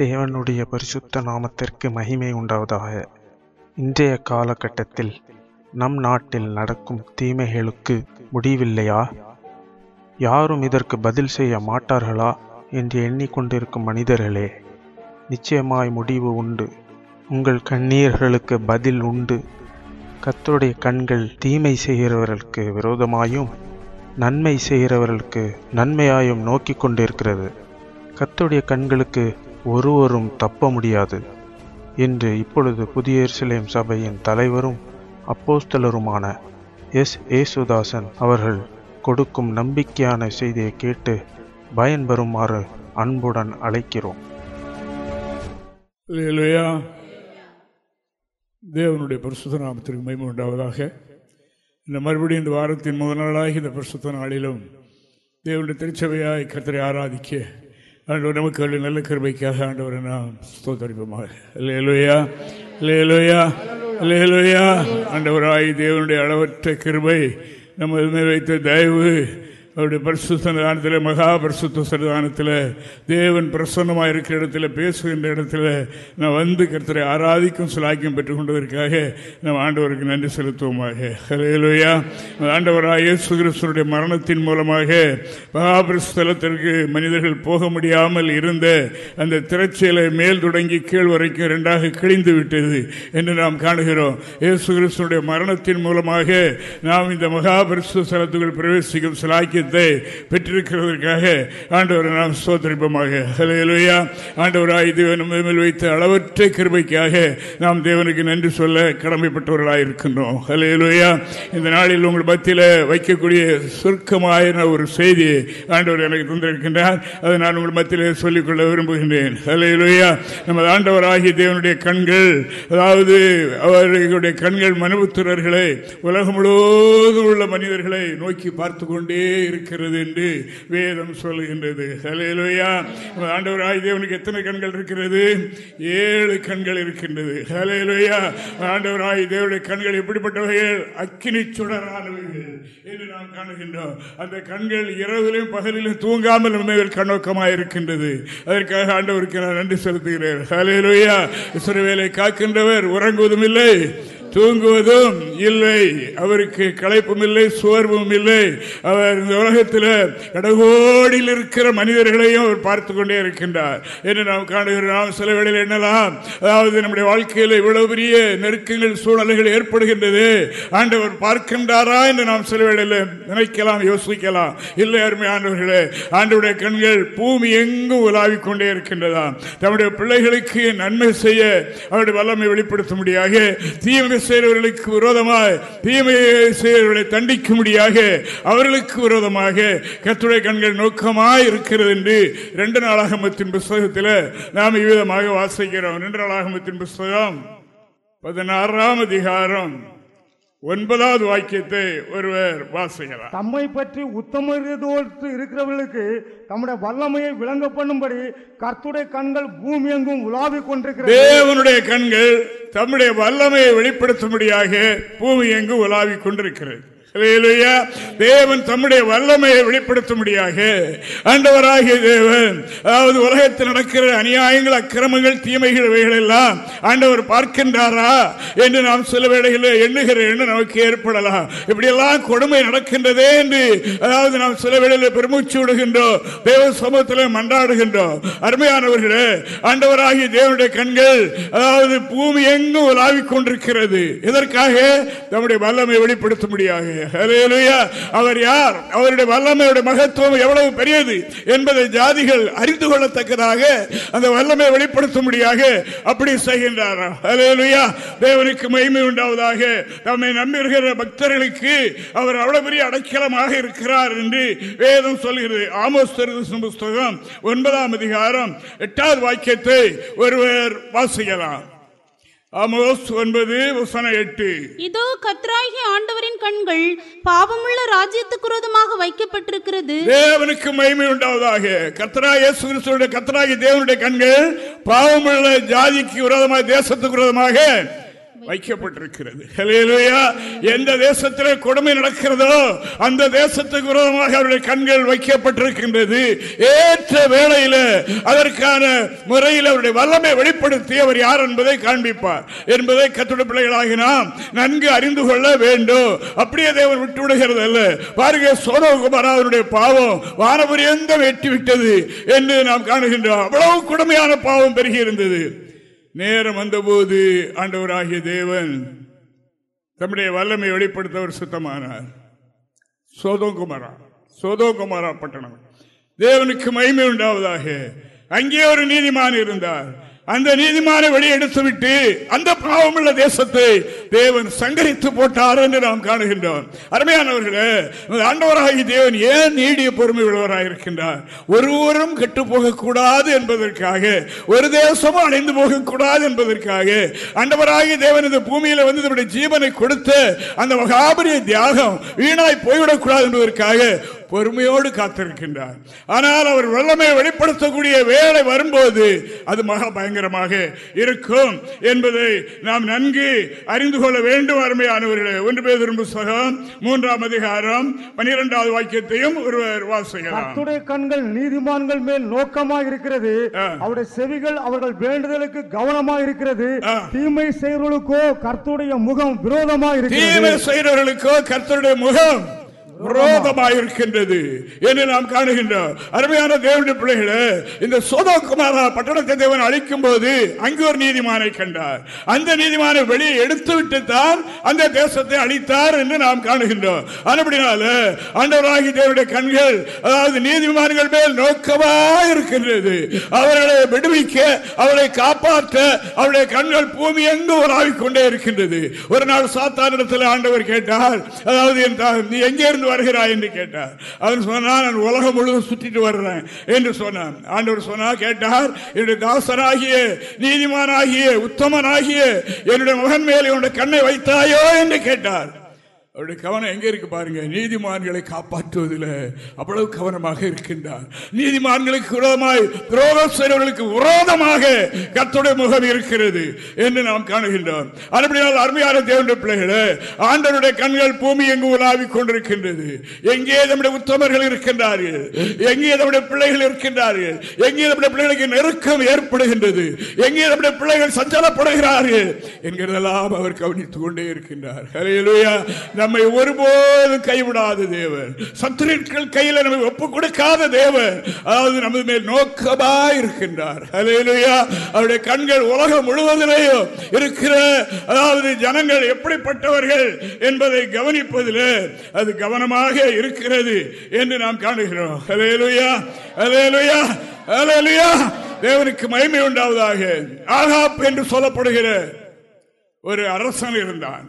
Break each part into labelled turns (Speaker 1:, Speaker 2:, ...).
Speaker 1: தேவனுடைய பரிசுத்த நாமத்திற்கு மகிமை உண்டாவதாக. இன்றைய காலகட்டத்தில் நம் நாட்டில் நடக்கும் தீமைகளுக்கு முடிவில்லையா? யாரும் இதற்கு பதில் செய்ய மாட்டார்களா என்று எண்ணிக்கொண்டிருக்கும் மனிதர்களே நிச்சயமாய் முடிவு உண்டு. உங்கள் கண்ணீர்களுக்கு பதில் உண்டு. கத்தருடைய கண்கள் தீமை செய்கிறவர்களுக்கு விரோதமாயும் நன்மை செய்கிறவர்களுக்கு நன்மையாயும் நோக்கி கொண்டிருக்கிறது. கத்துடைய கண்களுக்கு ஒருவரும் தப்ப முடியாது என்று இப்பொழுது புதிய எருசலேம் சபையின் தலைவரும் அப்போஸ்தலருமான எஸ் ஏசுதாசன் அவர்கள் கொடுக்கும் நம்பிக்கையான செய்தியை கேட்டு பயன்பெறுமாறு அன்புடன் அழைக்கிறோம்.
Speaker 2: தேவனுடைய பரிசுத்த நாமத்திற்கு மகிமை உண்டாவதாக. இந்த மறுபடியும் இந்த வாரத்தின் முதல் நாளாகி இந்த பரிசுத்த நாளிலும் தேவனுடைய திருச்சபையாய் கர்த்தரை ஆராதிக்க ஆண்டவர் நமக்கு அருளிய நல்ல கிருபைக்காக ஆண்டவரை நாம் ஸ்தோத்தரிப்போமாக. இல்லையா இல்லையா இல்லையா ஆண்டவராய் தேவனுடைய அளவற்ற கிருபை நம்ம வைத்த தயவு அவருடைய பரிசுத்த சன்னிதானத்தில் மகா பரிசுத்த சன்னிதானத்தில் தேவன் பிரசன்னமாக இருக்கிற இடத்துல பேசுகின்ற இடத்துல நான் வந்து கருத்தரை ஆராதிக்கும் சிலாக்கியம் பெற்றுக்கொண்டதற்காக நம் ஆண்டவருக்கு நன்றி செலுத்துவோமாக. ஹலையிலோயா ஆண்டவராக இயேசு மரணத்தின் மூலமாக மகாபரிஸ்தலத்திற்கு மனிதர்கள் போக முடியாமல் இருந்த அந்த திரைச்சீலை மேல் தொடங்கி கீழ் வரைக்கும் ரெண்டாக கிழிந்து விட்டது என்று நாம் காணுகிறோம். இயேசு கிறிஸ்துடைய மரணத்தின் மூலமாக நாம் இந்த மகாபரிசு ஸ்தலத்துக்குள் பிரவேசிக்கும் சிலாக்கியத்தை பெற்றிருக்கிறதற்காக ஆண்டவரை நாம் சோதரிப்பமாக ஹலேலுயா ஆண்டவராய் தேவன் மேல் வைத்த அளவற்ற கிருபைக்காக நாம் தேவனுக்கு நன்றி சொல்ல கடமைப்பட்டவர்களாக இருக்கின்றோம் ஹலேலுயா இந்த நாளில் உங்கள் மத்தியில் வைக்கக்கூடிய சுருக்கமான ஒரு செய்தி ஆண்டவர் எனக்கு தந்திருக்கின்றார். அதை நான் உங்கள் மத்தியில் சொல்லிக்கொள்ள விரும்புகின்றேன். ஹலேலுயா நமது ஆண்டவராகிய தேவனுடைய கண்கள் அதாவது அவர்களுடைய கண்கள் மனுபுத்திரர்களை உலகம் முழுவதும் உள்ள மனிதர்களை நோக்கி பார்த்து கொண்டே இருக்கிறது என்று வேதம் சொல்லுகின்றது. ஹலேலுயா ஆண்டவராய் தேவனுக்கு எத்தனை கண்கள் இருக்கிறது? ஏழு கண்கள் இருக்கின்றது. ஹலேலுயா ஆண்டவராய் தேவனுடைய கண்கள் எப்படிப்பட்டவைகள்? அக்கினி சுடரானவைகள் என்று நாம் காணுகின்றோம். அந்த கண்கள் இரவிலும் பகலிலும் தூங்காமல் நம்மையில் கண்ணோக்கமாக இருக்கின்றது. அதற்காக ஆண்டவருக்கு நான் நன்றி செலுத்துகிறேன். ஹலேலுயா இசுரவேலை காக்கின்றவர் உறங்குவதும் இல்லை. தூங்குவதும் இல்லை. அவருக்கு களைப்பும் இல்லை சோர்வும் இல்லை. அவர் இந்த உலகத்தில் கடகோடியில் இருக்கிற மனிதர்களையும் அவர் பார்த்து கொண்டே இருக்கின்றார். என்று நாம் காணுகிறோம். சில வேளையில் என்னலாம்? அதாவது நம்முடைய வாழ்க்கையில் இவ்வளவு பெரிய நெருக்கங்கள் சூழ்நிலைகள் ஏற்படுகின்றது. ஆண்டவர் பார்க்கின்றாரா என்று நாம் சில வேளையில் நினைக்கலாம் யோசிக்கலாம். இல்லை அருமை ஆண்டவர்களே ஆண்டவுடைய கண்கள் பூமி எங்கும் உலாவிக் கொண்டே இருக்கின்றதா தம்முடைய பிள்ளைகளுக்கு நன்மை செய்ய அவருடைய வல்லமை வெளிப்படுத்த முடியாது தீமை செய்கிறவர்களுக்கு விரோதமாக தீமையை செய்கிறவர்களை தண்டிக்கும்படியாக அவர்களுக்கு விரோதமாக கத்துடைய கண்கள் நோக்கமாக இருக்கிறது என்று ரெண்டு நாளாகமத்தின் புஸ்தகத்தில் நாம் இவ்விதமாக வாசிக்கிறோம். ரெண்டு நாளாகமத்தின் புஸ்தகம் பதினாறாம் அதிகாரம். ஒன்பதாவது வாக்கியத்தை ஒருவர் வாசிக்கிறார்
Speaker 3: தம்மை பற்றி உத்தமத்தோடு இருக்கிறவர்களுக்கு தம்முடைய வல்லமையை விளங்க பண்ணும்படி கர்த்துடைய கண்கள் பூமி எங்கும் உலாவிக் கொண்டிருக்கிறது
Speaker 2: தேவனுடைய கண்கள் தம்முடைய வல்லமையை வெளிப்படுத்தும்படியாக பூமி எங்கு உலாவிக் கொண்டிருக்கிறது. தேவன் தம்முடைய வல்லமையை வெளிப்படுத்தும்படியாக ஆண்டவராகிய தேவன் அதாவது உலகத்தில் நடக்கிற அநியாயங்கள் அக்கிரமங்கள் தீமைகள் இவைகள் எல்லாம் ஆண்டவர் பார்க்கின்றாரா என்று நாம் சில வேளைகளில் எண்ணுகிற எண்ணம் நமக்கு ஏற்படலாம். இப்படியெல்லாம் கொடுமை நடக்கின்றதே என்று அதாவது நாம் சில வேளையில் பெருமூச்சு விடுகின்றோம் தேவ சமூகத்தில் மன்றாடுகின்றோம். அருமையானவர்களே ஆண்டவராகிய தேவனுடைய கண்கள் அதாவது பூமி எங்கும் உலாவிக் கொண்டிருக்கிறது இதற்காக நம்முடைய வல்லமை வெளிப்படுத்த முடியாது அவர் யார்? அவருடைய வல்லமையுடைய மகத்துவம் எவ்வளவு பெரியது என்பதை ஜாதிகள் அறிந்து கொள்ளத்தக்கதாக அந்த வல்லமை வெளிப்படுத்தும்படியாக அப்படி செய்கின்றார். ஹalleluya. தேவனுக்கு மகிமை உண்டாவதாக. தம்மை நம்புகிற பக்தர்களுக்கு அவர் அவ்வளவு பெரிய அடைக்கலமாக இருக்கிறார் என்று வேதம் சொல்கிறது. ஆமோஸ் புஸ்தகம் ஒன்பதாம் அதிகாரம் எட்டாவது வாக்கியத்தை ஒருவர் வாசிக்கலாம். ஆமோஸ் ஒன்பது வசனம் எட்டு.
Speaker 4: இதோ கர்த்தராகிய ஆண்டவரின் கண்கள் பாவமுள்ள ராஜ்யத்துக்கு விரோதமாக வைக்கப்பட்டிருக்கிறது.
Speaker 2: தேவனுக்கு மகிமை உண்டாவதாக. கத்தரா இயேசு கிறிஸ்துடைய கத்தராகி தேவனுடைய கண்கள் பாவமுள்ள ஜாதிக்கு விரோதமாக தேசத்துக்கு விரோதமாக வைக்கப்பட்டிருக்கிறது. ஹalleluya. எந்த தேசத்திலே கொடுமை நடக்கிறதோ அந்த தேசத்துக்கு விரோதமாக அவருடைய கண்கள் வைக்கப்பட்டிருக்கின்றது. ஏற்ற வேளையில அதற்கான முறையில் அவருடைய வல்லமை வெளிப்படுத்தி அவர் யார் என்பதை காண்பிப்பார். என்பதை கத்துட பிள்ளைகளாகி நாம் நன்கு அறிந்து கொள்ள வேண்டும். அப்படியே தேவர் விட்டு விடுகிறது அல்ல. பாருங்க அவருடைய பாவம் வானபுரியந்தம் எட்டிவிட்டது என்று நாம் காணுகின்றோம். அவ்வளவு கொடுமையான பாவம் பெருகி இருந்தது. நேரம் வந்தபோது ஆண்டவராகிய தேவன் தம்முடைய வல்லமை வெளிப்படுத்தவர் சுத்தமானார். சோதோகுமாரா சோதோகுமாரா பட்டணம். தேவனுக்கு மகிமை உண்டாவதாக. அங்கே ஒரு நீதிமான் இருந்தார். அந்த நீதிமான வெளியெடுத்து எடுத்துவிட்டு அந்த பாவமுள்ள தேசத்தை தேவன் சங்கரித்து போட்டார் என்று நாம் காணுகின்றோம். அருமையானவர்களே ஆண்டவராகி தேவன் ஏன் நீடிய பொறுமை உள்ளவராக இருக்கின்றார் ஒருவரும் கெட்டு போகக்கூடாது என்பதற்காக ஒரு தேசமும் அடைந்து போகக்கூடாது என்பதற்காக ஆண்டவராகி தேவன் இந்த பூமியில வந்து தன்னுடைய ஜீவனை கொடுத்த அந்த மகாபரிய தியாகம் வீணாய் போய்விடக்கூடாது என்பதற்காக பொறுமையோடு காத்திருக்கின்றார். ஆனால் அவர் வல்லமை வெளிப்படுத்தக்கூடிய வேலை வரும்போது அது மகா பயங்கரமாக இருக்கும் என்பதை நாம் நன்கு அறிந்து கொள்ள வேண்டும் அருமையானவர்களே. ஒன்று பேர் புஸ்தகம் மூன்றாம் அதிகாரம் பனிரெண்டாவது வாக்கியத்தையும் ஒருவர்
Speaker 3: கர்த்தருடைய கண்கள் நீதிமான்கள் மேல் நோக்கமாக இருக்கிறது. அவருடைய செவிகள் அவர்கள் வேண்டுதலுக்கு கவனமாக இருக்கிறது. தீமை செய்வர்களுக்கோ கர்த்தருடைய முகம் விரோதமாக
Speaker 2: தீமை
Speaker 3: இருக்கிறது
Speaker 2: செய்கிறவர்களுக்கோ கர்த்தருடைய முகம் விரோதமாயிருக்கின்றது என்று நாம் காணுகின்றோம். அருமையான தேவனுடைய பிள்ளைகளே இந்த சோதோகுமாரா பட்டணத்தை தேவன் அழிக்கும் போது அங்கு ஒரு நீதிமானை கண்டார். அந்த நீதிமானை வெளியே எடுத்து தான் அந்த தேசத்தை அழித்தார் என்று நாம் காணுகின்றோம். அதுபடினால ஆண்டவராகி தேவனுடைய கண்கள் அதாவது நீதிமான்கள் மேல் நோக்கமா இருக்கின்றது. அவர்களை விடுவிக்க அவரை காப்பாற்ற அவருடைய கண்கள் பூமி எங்கு உலாவிக் கொண்டே இருக்கின்றது. ஒரு நாள் சாத்தானிடத்தில் ஆண்டவர் கேட்டார் அதாவது என் நீ எங்கே இருந்து வருகிறாய் என்று கேட்டார். அவன் சொன்னான் நான் உலகம் முழுவதும் சுற்றிட்டு வர்றேன் என்று சொன்னான். ஆண்டவர் சொன்னா கேட்டார் என்னுடைய தாசனாகிய நீதிமானாகிய உத்தமனாகிய என்னுடைய மகன் மேலே உன்னுடைய கண்ணை வைத்தாயோ? என்று கேட்டார். அவருடைய கவனம் எங்கே இருக்கு பாருங்க? நீதிமான்களை காப்பாற்றுவதில் அவ்வளவு கவனமாக இருக்கின்றார். நீதிமான்களுக்கு விரோதமாய் துரோகம் செய்தவர்களுக்கு விரோதமாக கத்துடைய முகம் இருக்கிறது என்று நாம் காணுகின்றோம். அப்படியால் அருமையான தேவனுடைய பிள்ளைகளே ஆண்டவருடைய கண்கள் பூமி எங்கு உலாவிக் கொண்டிருக்கின்றது. எங்கே நம்முடைய உத்தமர்கள் இருக்கின்றார்கள்? எங்கே நம்முடைய பிள்ளைகள் இருக்கின்றார்கள்? எங்கே நம்முடைய பிள்ளைகளுக்கு நெருக்கம் ஏற்படுகின்றது? எங்கே நம்முடைய பிள்ளைகள் சஞ்சலப்படுகிறார்கள்? என்கிறதெல்லாம் அவர் கவனித்துக் கொண்டே இருக்கின்றார். நம்மை ஒருபோதும் கைவிடாத தேவன் சத்துருக்கள் கையில் நம்மை ஒப்பு கொடுக்காத தேவன் அதாவது நமது மேல் நோக்கமா இருக்கின்றார் ஹalleluya. அவருடைய கண்கள் உலகம் முழுவதிலேயும் இருக்கிற அதாவது ஜனங்கள் எப்படிப்பட்டவர்கள் என்பதை கவனிப்பதில் அது கவனமாக இருக்கிறது என்று நாம் காணுகிறோம் ஹalleluya. ஹalleluya. ஹalleluya. தேவனுக்கு மகிமை உண்டாவதாக ஆகாப் என்று சொல்லப்படுகிற ஒரு அரசன் இருந்தான்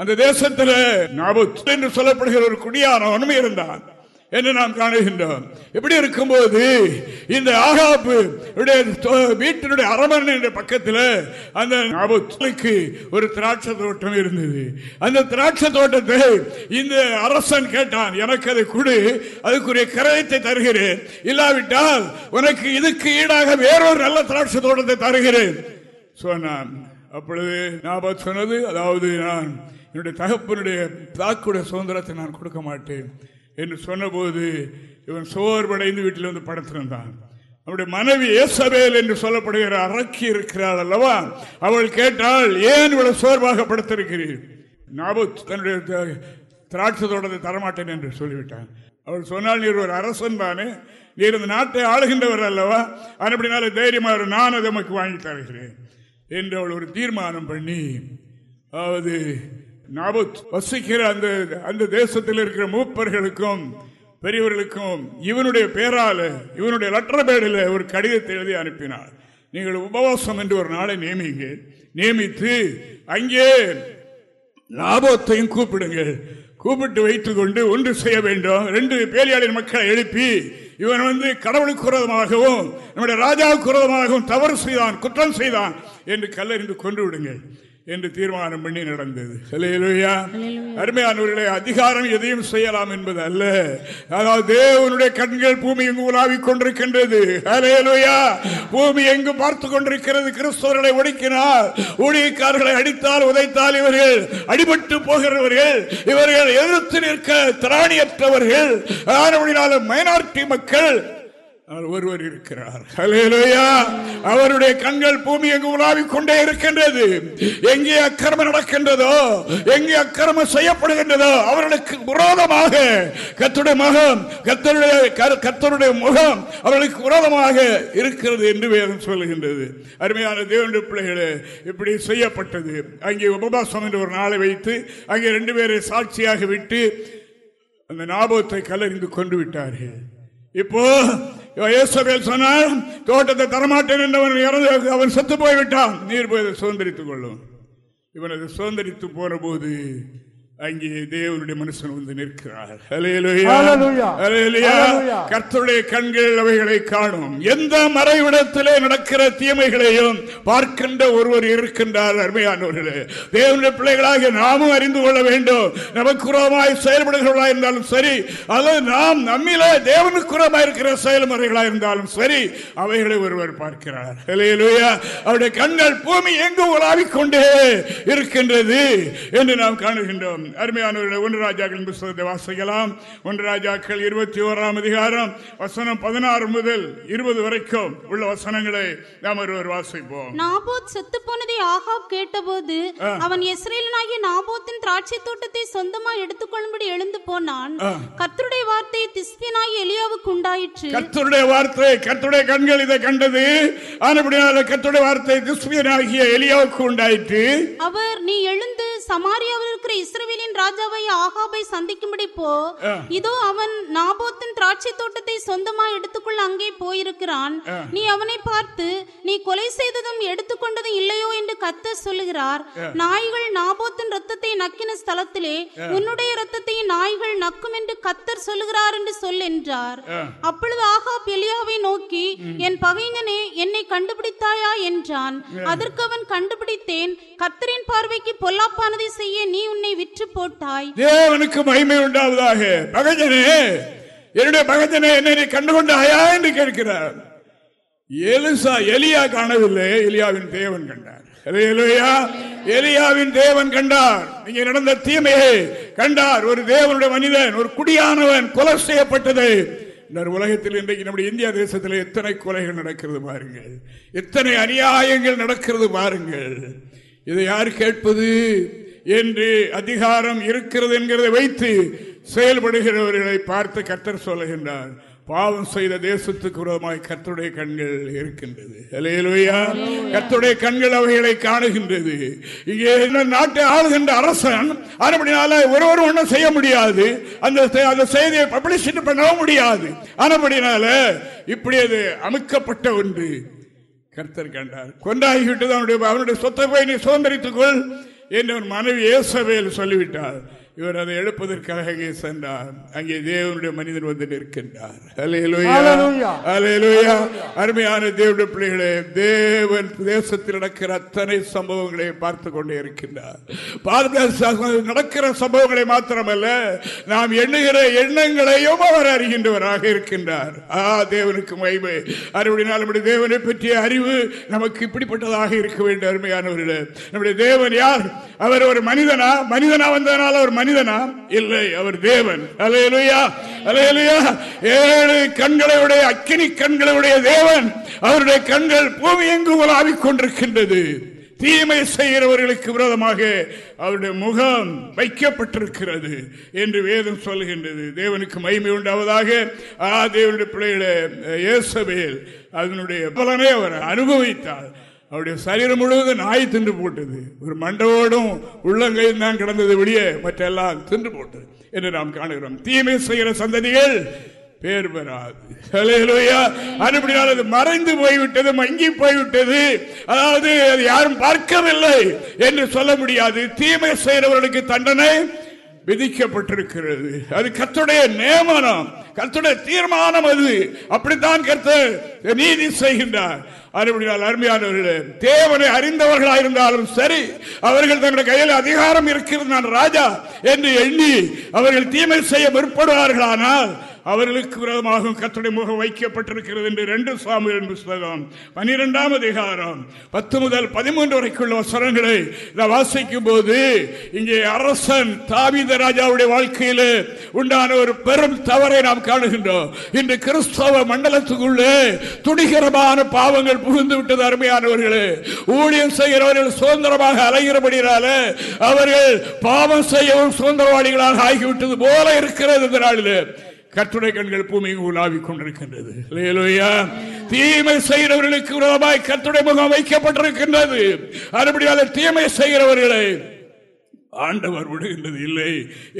Speaker 2: அந்த தேசத்தில் நாபுத் என்று சொல்லப்படுகிற ஒரு குடியானவனும் இருந்தான் என்று நாம் காணுகின்றோம். இப்படி இருக்கும்போது இந்த ஆகாப்பு வீட்டினுடைய அரமனை பக்கத்தில் அந்த நாபுத்துக்கு ஒரு திராட்சை தோட்டம் இருந்தது. அந்த திராட்சை தோட்டத்தை இந்த அரசன் கேட்டான் எனக்கு அதை கொடு அதுக்குரிய கரையத்தை தருகிறேன். இல்லாவிட்டால் உனக்கு இதுக்கு ஈடாக வேறொரு நல்ல திராட்சை தோட்டத்தை தருகிறேன். சொன்னான். அப்பொழுது நாபாத் சொன்னது அதாவது நான் என்னுடைய தகப்பனுடைய தாக்குடைய சுதந்திரத்தை நான் கொடுக்க மாட்டேன் என்று சொன்னபோது இவன் சோர்வடைந்து வீட்டில் வந்து படுத்திருந்தான். அவருடைய மனைவி ஏசபேல் என்று சொல்லப்படுகிற அரக்கி இருக்கிறாள் அல்லவா? அவள் கேட்டால் ஏன் இவ்வளவு சோர்வாக படுத்திருக்கிறீர் நாபுத் தன்னுடைய திராட்சை தோட்டத்தை தரமாட்டேன் என்று சொல்லிவிட்டான். அவள் சொன்னால் நீர் ஒரு அரசன் தானே? நீர் இந்த நாட்டை ஆளுகின்றவர் அல்லவா? அப்படினால தைரியமாக நான் அதை நமக்கு வாங்கி தருகிறேன் என்று அவள் ஒரு தீர்மானம் பண்ணி அதாவது வசிக்கிற அந்த அந்த தேசத்தில் இருக்கிற மூப்பர்களுக்கும் பெரியவர்களுக்கும் இவனுடைய பேரால இவனுடைய லெட்டர் பேடில் ஒரு கடிதத்தை எழுதி அனுப்பினார். நீங்கள் உபவாசம் என்று ஒரு நாளை நியமிங்க. நியமித்து அங்கே லாபத்தையும் கூப்பிடுங்கள். கூப்பிட்டு வைத்துக் கொண்டு ஒன்று செய்ய வேண்டும். ரெண்டு பேலியாளின் மக்களை எழுப்பி இவன் வந்து கடவுளுக்கு குரதமாகவும் நம்முடைய ராஜாவுக்கு குரதமாகவும் தவறு செய்தான் குற்றம் செய்தான் என்று கல்லறிந்து கொண்டு விடுங்கள். என்று தீர்மானம் பண்ணி நடந்தது. அருமையானவர்களே அதிகாரம் எதையும் செய்யலாம் என்பது அல்ல. அதாவது தேவனுடைய கண்கள் பூமி எங்கு உலாவிக் கொண்டிருக்கின்றது. பூமி எங்கு பார்த்து கொண்டிருக்கிறது. கிறிஸ்தவர்களை ஒடுக்கினால் ஊழியக்காரர்களை அடித்தால் உதைத்தால் இவர்கள் அடிபட்டு போகிறவர்கள் இவர்கள் எதிர்த்து நிற்க திராணியற்றவர்கள். மைனாரிட்டி மக்கள் ஒருவர் இருக்கிறார். ஹalleluya. அவருடைய கண்கள் பூமி எங்கு உலாவிக் கொண்டே இருக்கின்றது. எங்கே அக்கிரமம் நடக்கின்றதோ எங்கே அக்கிரமம் செய்யப்படுகின்றதோ அவர்களுக்கு விரோதமாக கத்துடைய முகம் கத்தருடைய கரு- கர்த்தருடைய முகம் அவர்களுக்கு விரோதமாக இருக்கிறது என்று வேதம் சொல்லுகின்றது. அருமையான தேவனுடைய பிள்ளைகளே இப்படி செய்யப்பட்டது. அங்கே உபவாசம் என்று ஒரு நாளை வைத்து அங்கே ரெண்டு பேரை சாட்சியாக விட்டு அந்த ஞாபகத்தை கலறிந்து கொண்டு விட்டார்கள். இப்போ இயேசுவேல் சொன்னார் தோட்டத்தை தரமாட்டேன் என்றவன் இறந்து அவன் செத்து போய்விட்டான். நீர் போய் சுதந்திரித்துக் கொள்ளும். இவன் அதை சுதந்திரித்து போற போது அங்கே தேவனுடைய மனுஷன் வந்து நிற்கிறார். கர்த்தருடைய கண்கள் அவைகளை காணும். எந்த மறைவிடத்திலே நடக்கிற தீமைகளையும் பார்க்கின்ற ஒருவர் இருக்கின்றார் அருமையானவர்களே. தேவனுடைய பிள்ளைகளாக நாமும் அறிந்து கொள்ள வேண்டும். நமக்குறமாய் செயல்படுகிறவர்களா இருந்தாலும் சரி அல்லது நாம் நம்மிலே தேவனுக்குறமாய் இருக்கிற செயல்முறைகளா இருந்தாலும் சரி அவைகளை ஒருவர் பார்க்கிறார். அவருடைய கண்கள் பூமி எங்கு உலாவிக் கொண்டே இருக்கின்றது என்று நாம் காணுகின்றோம். அருமையானவர்களை ஒன்று ராஜாக்களின் புஸ்தகத்தை வாசிக்கலாம். ஒன்று ராஜாக்கள் இருபத்தி ஓராம் அதிகாரம் வசனம் பதினாறு முதல் இருபது வரைக்கும் உள்ள வசனங்களை நாம் ஒருவர் வாசிப்போம்.
Speaker 4: நாபோத் செத்து போனதை ஆகாப் கேட்டபோது அவன் இஸ்ரேலனாகிய நாபோத்தின் திராட்சை தோட்டத்தை சொந்தமா எடுத்துக்கொள்ளும்படி எழுந்து போனான். கர்த்தருடைய வார்த்தை திஸ்பியனாகிய எலியாவுக்கு உண்டாயிற்று.
Speaker 2: கர்த்தருடைய வார்த்தை கர்த்தருடைய கண்கள் இதை கண்டது. ஆனபடியால் கர்த்தருடைய வார்த்தை திஸ்பியனாகிய எலியாவுக்கு உண்டாயிற்று.
Speaker 4: அவர் நீ எழுந்து சமாரியாவில் இருக்கிற இஸ்ரவேலின் ராஜாவை ஆகாபை சந்திக்கும்படி போ. இதோ அவன் நாபோத்தின் திராட்சை தோட்டத்தை சொந்தமா எடுத்துக்கொள்ள அங்கே போயிருக்கிறான். நீ அவனை பார்த்து நீ கொலை செய்ததும் எடுத்துக்கொண்டதும் இல்லையோ? என்று கத்தர் சொல்லுகிறார். நாய்கள் நாபோத்தின் ரத்தத்தை நக்கின ஸ்தலத்திலே உன்னுடைய ரத்தத்தை நாய்கள் நக்கும் என்று கத்தர் சொல்லுகிறார் என்று சொல் என்றார். அப்பொழுது ஆகாப் எலியாவை நோக்கி என் பகைஞனே என்னை கண்டுபிடித்தாயா? என்றான். அதற்கு அவன் கண்டுபிடித்தேன். கர்த்தரின் பார்வைக்கு பொல்லாப்பானதை செய்ய நீ உன்னை விற்று போட்டாய்.
Speaker 2: தேவனுக்கு மகிமை உண்டாவதாக. பகஜனே என்னுடைய பகஜனே என்னை நீ கண்டுகொண்டாயா என்று கேட்கிறார். எலிசா எலியா காணவில்லை. எலியாவின் தேவன் கண்டார். எலியாவின் தேவன் கண்டார். இங்கே நடந்த தீமையை கண்டார். ஒரு தேவனுடைய மனிதன் ஒரு குடியானவன் கொலை செய்யப்பட்டதை. இந்த உலகத்தில் இன்றைக்கு நம்முடைய இந்தியா தேசத்தில் எத்தனை கொலைகள் நடக்கிறது பாருங்கள். எத்தனை அநியாயங்கள் நடக்கிறது பாருங்கள். இதை யார் கேட்பது? என்று அதிகாரம் இருக்கிறது என்கிறதை வைத்து செயல்படுகிறவர்களை பார்த்து கர்த்தர் சொல்லுகின்றார். பாவம் செய்த தேசத்துக்கு விரோதமாய் கர்த்தருடைய கண்கள் இருக்கின்றது. ஹalleluya. கர்த்தருடைய கண்கள் அவைகளை காணுகின்றது. இங்கே நாட்டை ஆளுகின்ற அரசன் ஆனபடினால ஒருவர் ஒன்றும் செய்ய முடியாது. அந்த அந்த செய்தியை பப்ளிசிட்டி பண்ணவும் முடியாது. ஆனபடினால இப்படி அது அமுக்கப்பட்ட ஒன்று கர்த்தர் கண்டார். கொண்டாகிவிட்டது அவனுடைய அவனுடைய சொத்தை போய் நீ சுதந்திரித்துக் கொள் என்று மனைவி ஏசவேல் சொல்லிவிட்டார் இவர் அதை எழுப்பதற்காக அங்கே சென்றார். அங்கே தேவனுடைய மனிதன் வந்து நிற்கின்றார். ஹalleluya. அருமையான தேவனுடைய பிள்ளைகளே தேவன் தேசத்தில் நடக்கிற அத்தனை சம்பவங்களை பார்த்து கொண்டே இருக்கின்றார். பார்க்க நடக்கிற சம்பவங்களை மாத்திரமல்ல நாம் எண்ணுகிற எண்ணங்களையும் அவர் அறிகின்றவராக இருக்கின்றார். ஆ தேவனுக்கு மகிமை. அறுபடினால் நம்முடைய தேவனை பற்றிய அறிவு நமக்கு இப்படிப்பட்டதாக இருக்க வேண்டும் அருமையானவர்களே. நம்முடைய தேவன் யார்? அவர் ஒரு மனிதனா? மனிதனா வந்ததனால ஒரு மனிதனா? இல்லை அவர் தேவன். அலையலுயா அலையலுயா. ஏழு கண்களுடைய அக்கினி கண்களுடைய தேவன். அவருடைய கண்கள் பூமி எங்கு உலாவிக் கொண்டிருக்கின்றது. தீமை செய்கிறவர்களுக்கு விரோதமாக அவருடைய முகம் வைக்கப்பட்டிருக்கிறது என்று வேதம் சொல்லுகின்றது. தேவனுக்கு மகிமை உண்டாவதாக ஆ தேவனுடைய பிள்ளைகளை இயேசபேல் அதனுடைய பலனை அவர் அனுபவித்தார். அவருடைய சரீரம் முழுவதும் நாய் தின்று போட்டது. ஒரு மண்டவோடும் உள்ளங்கையும் தான் கிடந்தது வெளியே மற்றெல்லாம் தின்று போட்டது என்று நாம் காணுகிறோம். தீமை செய்கிற சந்ததிகள் பேர் பெறாது. அப்படினால் அது மறைந்து போய்விட்டது மங்கி போய்விட்டது. அதாவது அது யாரும் பார்க்கவில்லை என்று சொல்ல முடியாது. தீமை செய்கிறவர்களுக்கு தண்டனை விதிக்கப்பட்டிருக்கிறது. அது கத்துடைய நியமனம் கத்துடைய தீர்மானம் அது. அப்படித்தான் கருத்து நீதி செய்கின்றார். அதுபடியால் அருமையானவர்களே தேவனை அறிந்தவர்களாக இருந்தாலும் சரி அவர்கள் தங்களுடைய கையில் அதிகாரம் இருக்கிறது நான் ராஜா என்று எண்ணி அவர்கள் தீமை செய்ய முற்படுவார்களானால் அவர்களுக்கு விரோதமாக கத்துடைய முகம் வைக்கப்பட்டிருக்கிறது என்று ரெண்டு சாமியின் புஸ்தகம் பனிரெண்டாம் அதிகாரம் பத்து முதல் பதிமூன்று வரைக்குள்ள வசனங்களை நான் வாசிக்கும் போது இங்கே அரசன் தாவித ராஜாவுடைய வாழ்க்கையில் உண்டான ஒரு பெரும் தவறை நாம் காணுகின்றோம். இன்று கிறிஸ்தவ மண்டலத்துக்குள்ளே துணிகரமான பாவங்கள் புகுந்து விட்டது அருமையானவர்களே. ஊழியம் செய்கிறவர்கள் சுதந்திரமாக அலைகிறபடினால அவர்கள் பாவம் செய்யவும் சுதந்திரவாதிகளாக ஆகிவிட்டது போல இருக்கிறது இந்த நாளில். கற்றுடை கண்கள் பூமியை உலாவிக் கொண்டிருக்கின்றது. தீமை செய்கிறவர்களுக்கு விரோதமாய் கத்துடை முகம் வைக்கப்பட்டிருக்கின்றது. அதுபடியால் தீமை செய்கிறவர்களை ஆண்டவர் விடுகின்றது இல்லை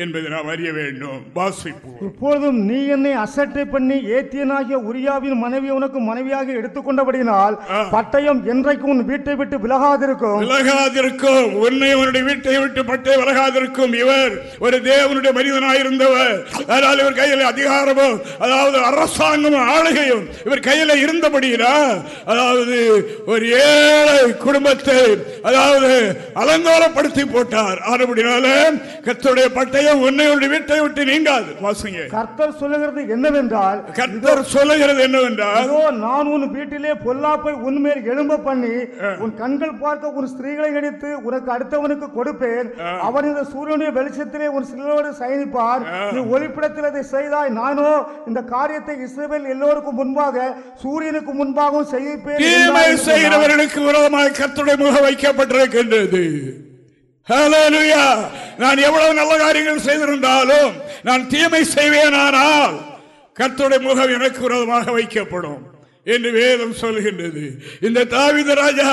Speaker 2: என்பதை நாம் அறிய வேண்டும். வாசிப்போம்.
Speaker 3: இப்பொழுதும் நீ என்னை அசட்டை பண்ணி ஏத்தியனாகிய உரியாவின் மனைவி உனக்கு மனைவியாக எடுத்துக்கொண்டபடினால் பட்டயம் என்றைக்கும் உன் வீட்டை விட்டு விலகாதிருக்கும்.
Speaker 2: விலகாதிருக்கும். உன்னை உன்னுடைய வீட்டை விட்டு பட்டை விலகாதிருக்கும். இவர் ஒரு தேவனுடைய மனிதனாயிருந்தவர். அதனால் இவர் கையில் அதிகாரமும் அதாவது அரசாங்கமும் ஆளுகையும் இவர் கையில் இருந்தபடியா அதாவது ஒரு ஏழை குடும்பத்தை அதாவது அலங்கோலப்படுத்தி போட்டார். ஆனபடினால கர்த்தருடைய பட்டயம் உன்னையுடைய வீட்டை விட்டு நீங்காது. வாசிங்க.
Speaker 3: கர்த்தர் சொல்லுகிறது என்னவென்றால்
Speaker 2: கர்த்தர் சொல்லுகிறது என்னவென்றால்
Speaker 3: நான் உன் வீட்டிலே பொல்லாப்பை உன்மேல் எழும்ப பண்ணி உன் கண்கள் பார்க்க உன் ஸ்திரீகளை எடுத்து உனக்கு அடுத்தவனுக்கு கொடுப்பேன். அவன் இந்த சூரியனுடைய வெளிச்சத்திலே உன் சிலரோடு சயனிப்பார். நீ ஒளிப்பிடத்தில் அதை செய்தாய் நானோ இந்த காரியத்தை இஸ்ரவேல் எல்லோருக்கும் முன்பாக சூரியனுக்கு முன்பாகவும் என்றார்.
Speaker 2: செய்கிறவர்களுக்கு விரோதமாக கர்த்தருடைய முகம் வைக்கப்பட்டிருக்கின்றது. நான் எவ்வளவு நல்ல காரியங்கள் செய்திருந்தாலும் நான் தீமை செய்வேனானால் கர்த்தருடைய முகம் எனக்கு விரோதமாக வைக்கப்படும் என்று வேதம் சொல்கின்றது. இந்த தாவித ராஜா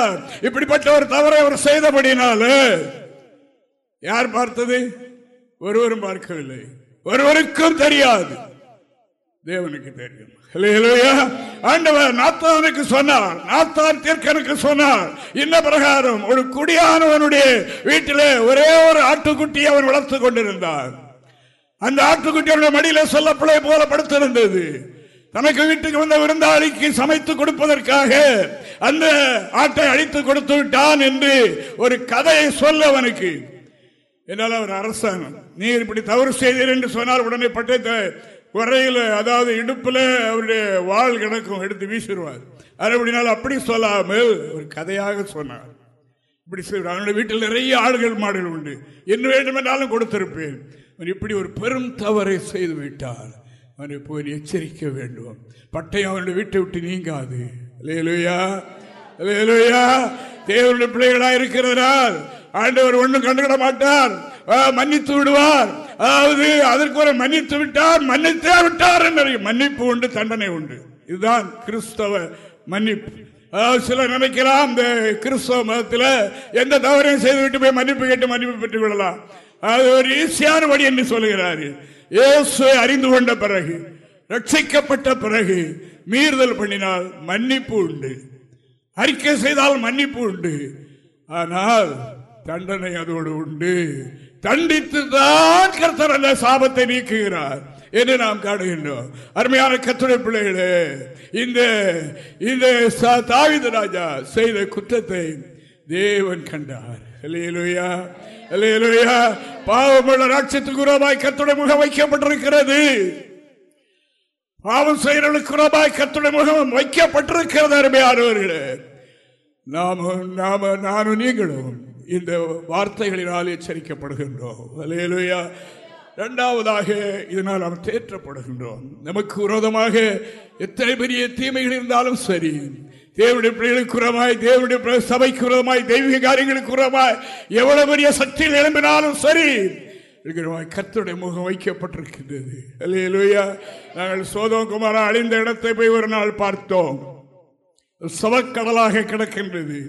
Speaker 2: இப்படிப்பட்ட ஒரு தவறை அவர் செய்தபடினால யார் பார்த்தது? ஒருவரும் பார்க்கவில்லை. ஒருவருக்கும் தெரியாது. தேவனுக்கு தெரியும். ஆண்டவர் நாத்தானுக்கு சொன்னார். நாத்தான் தீர்க்கனுக்கு சொன்னார். இன்ன பிரகாரம் ஒரு குடியானவனுடைய வீட்டிலே ஒரே ஒரு ஆட்டுக்குட்டி அவன் வளர்த்து கொண்டிருந்தான். அந்த ஆட்டுக்குட்டி மடியில சொல்ல பிள்ளை போல படுத்திருந்தது. தனக்கு வீட்டுக்கு வந்த விருந்தாளிக்கு சமைத்து கொடுப்பதற்காக அந்த ஆட்டை அழித்து கொடுத்து விட்டான் என்று ஒரு கதையை சொல்ல அவனுக்கு. என்னால் அவர் அரசாங்கம் நீர் இப்படி தவறு செய்தீர் என்று சொன்னால் உடனே பட்டத்தை உரையில் அதாவது இடுப்பில் அவருடைய வாழ் கிடக்கும் எடுத்து வீசிடுவார். அதுபடினால் அப்படி சொல்லாமல் ஒரு கதையாக சொன்னார். இப்படி செய்வார் அவனுடைய வீட்டில் நிறைய ஆடுகள் மாடுகள் உண்டு. என்ன வேண்டுமென்றாலும் கொடுத்திருப்பேன். அவன் இப்படி ஒரு பெரும் தவறை செய்து விட்டார். அவனை போய் எச்சரிக்க வேண்டும். பட்டயம் அவனுடைய வீட்டை விட்டு நீங்காது. லேலுயா லேலுயா தேவனுடைய பிள்ளைகளாக இருக்கிறதுனால் ஆண்டவர் ஒன்றும் கண்டுவிட மாட்டார். மன்னித்து விடுவார். அதாவது அதற்கு ஒரு மன்னித்து விட்டார் மன்னித்தே விட்டார் என்று மன்னிப்பு உண்டு தண்டனை உண்டு. இதுதான் கிறிஸ்தவ மன்னிப்பு. சில சிலர் நினைக்கலாம் இந்த கிறிஸ்தவ மதத்தில் எந்த தவறையும் செய்துவிட்டு போய் மன்னிப்பு கேட்டு மன்னிப்பு பெற்றுக் கொள்ளலாம். அது ஒரு ஈஸியான வழி என்று சொல்லுகிறார். இயேசுவை அறிந்து கொண்ட பிறகு ரட்சிக்கப்பட்ட பிறகு மீறுதல் பண்ணினால் மன்னிப்பு உண்டு. அறிக்கை செய்தால் மன்னிப்பு உண்டு. ஆனால் தண்டனை அதோடு உண்டு. தண்டித்து தான் கர்த்தர் அந்த சாபத்தை நீக்குகிறார் என்று நாம் காணுகின்றோம். அருமையான கத்துரை பிள்ளைகளே இந்த இந்த தாவித ராஜா செய்த குற்றத்தை தேவன் கண்டார். அல்லேலூயா அல்லேலூயா பாவமுள்ள ராட்சத்துக்கு உரமாய் கத்துடைய முகம் வைக்கப்பட்டிருக்கிறது. பாவம் செய்கிறவர்களுக்கு உரமாய் கத்துடைய முகம் வைக்கப்பட்டிருக்கிறது அருமையானவர்களே. நாம நாம நானும் நீங்களும் இந்த வார்த்தைகளினால் எச்சரிக்கப்படுகின்றோம். அல்லேலூயா இரண்டாவதாக இதனால் நாம் தேற்றப்படுகின்றோம். நமக்கு விரோதமாக எத்தனை பெரிய தீமைகள் இருந்தாலும் சரி தேவனுடைய பிள்ளைகளுக்கு உரமாய் தேவனுடைய சபைக்கு உரமாய் தெய்வீக காரியங்களுக்கு உரமாய் எவ்வளவு பெரிய சக்தியில் எழும்பினாலும் சரி இருக்கிறவாய் கர்த்தருடைய முகம் வைக்கப்பட்டிருக்கின்றது. அல்லையா நாங்கள் சோதம் குமாரா அழிந்த இடத்தை போய் ஒரு நாள் பார்த்தோம். சவக்கடலாக கிடக்கின்றது.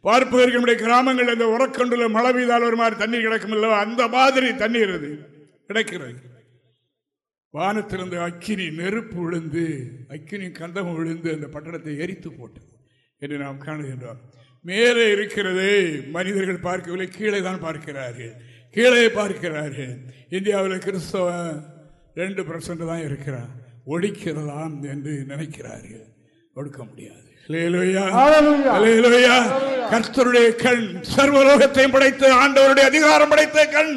Speaker 2: பார்ப்பதற்கு நம்முடைய கிராமங்கள் இந்த உரக்கண்டுல மழை பெய்தால் ஒரு மாதிரி தண்ணீர் கிடைக்கும் இல்லவா? அந்த மாதிரி தண்ணீர் அது. கிடைக்கிறது. வானத்திலிருந்து அக்கினி நெருப்பு விழுந்து அக்கினி கந்தம் விழுந்து அந்த பட்டணத்தை எரித்து போட்டது என்று நாம் காணுகின்றோம். மேலே இருக்கிறது மனிதர்கள் பார்க்கவில்லை கீழே தான் பார்க்கிறார்கள். கீழே பார்க்கிறார்கள். இந்தியாவில் கிறிஸ்தவ ரெண்டு பர்சன்ட் தான் இருக்கிறான். ஒழிக்கிறதாம் என்று நினைக்கிறார்கள். ஒடுக்க முடியாது. கர்த்தருடைய கண் சர்வலோகத்தையும் படைத்த ஆண்டவருடைய அதிகாரம் படைத்த கண்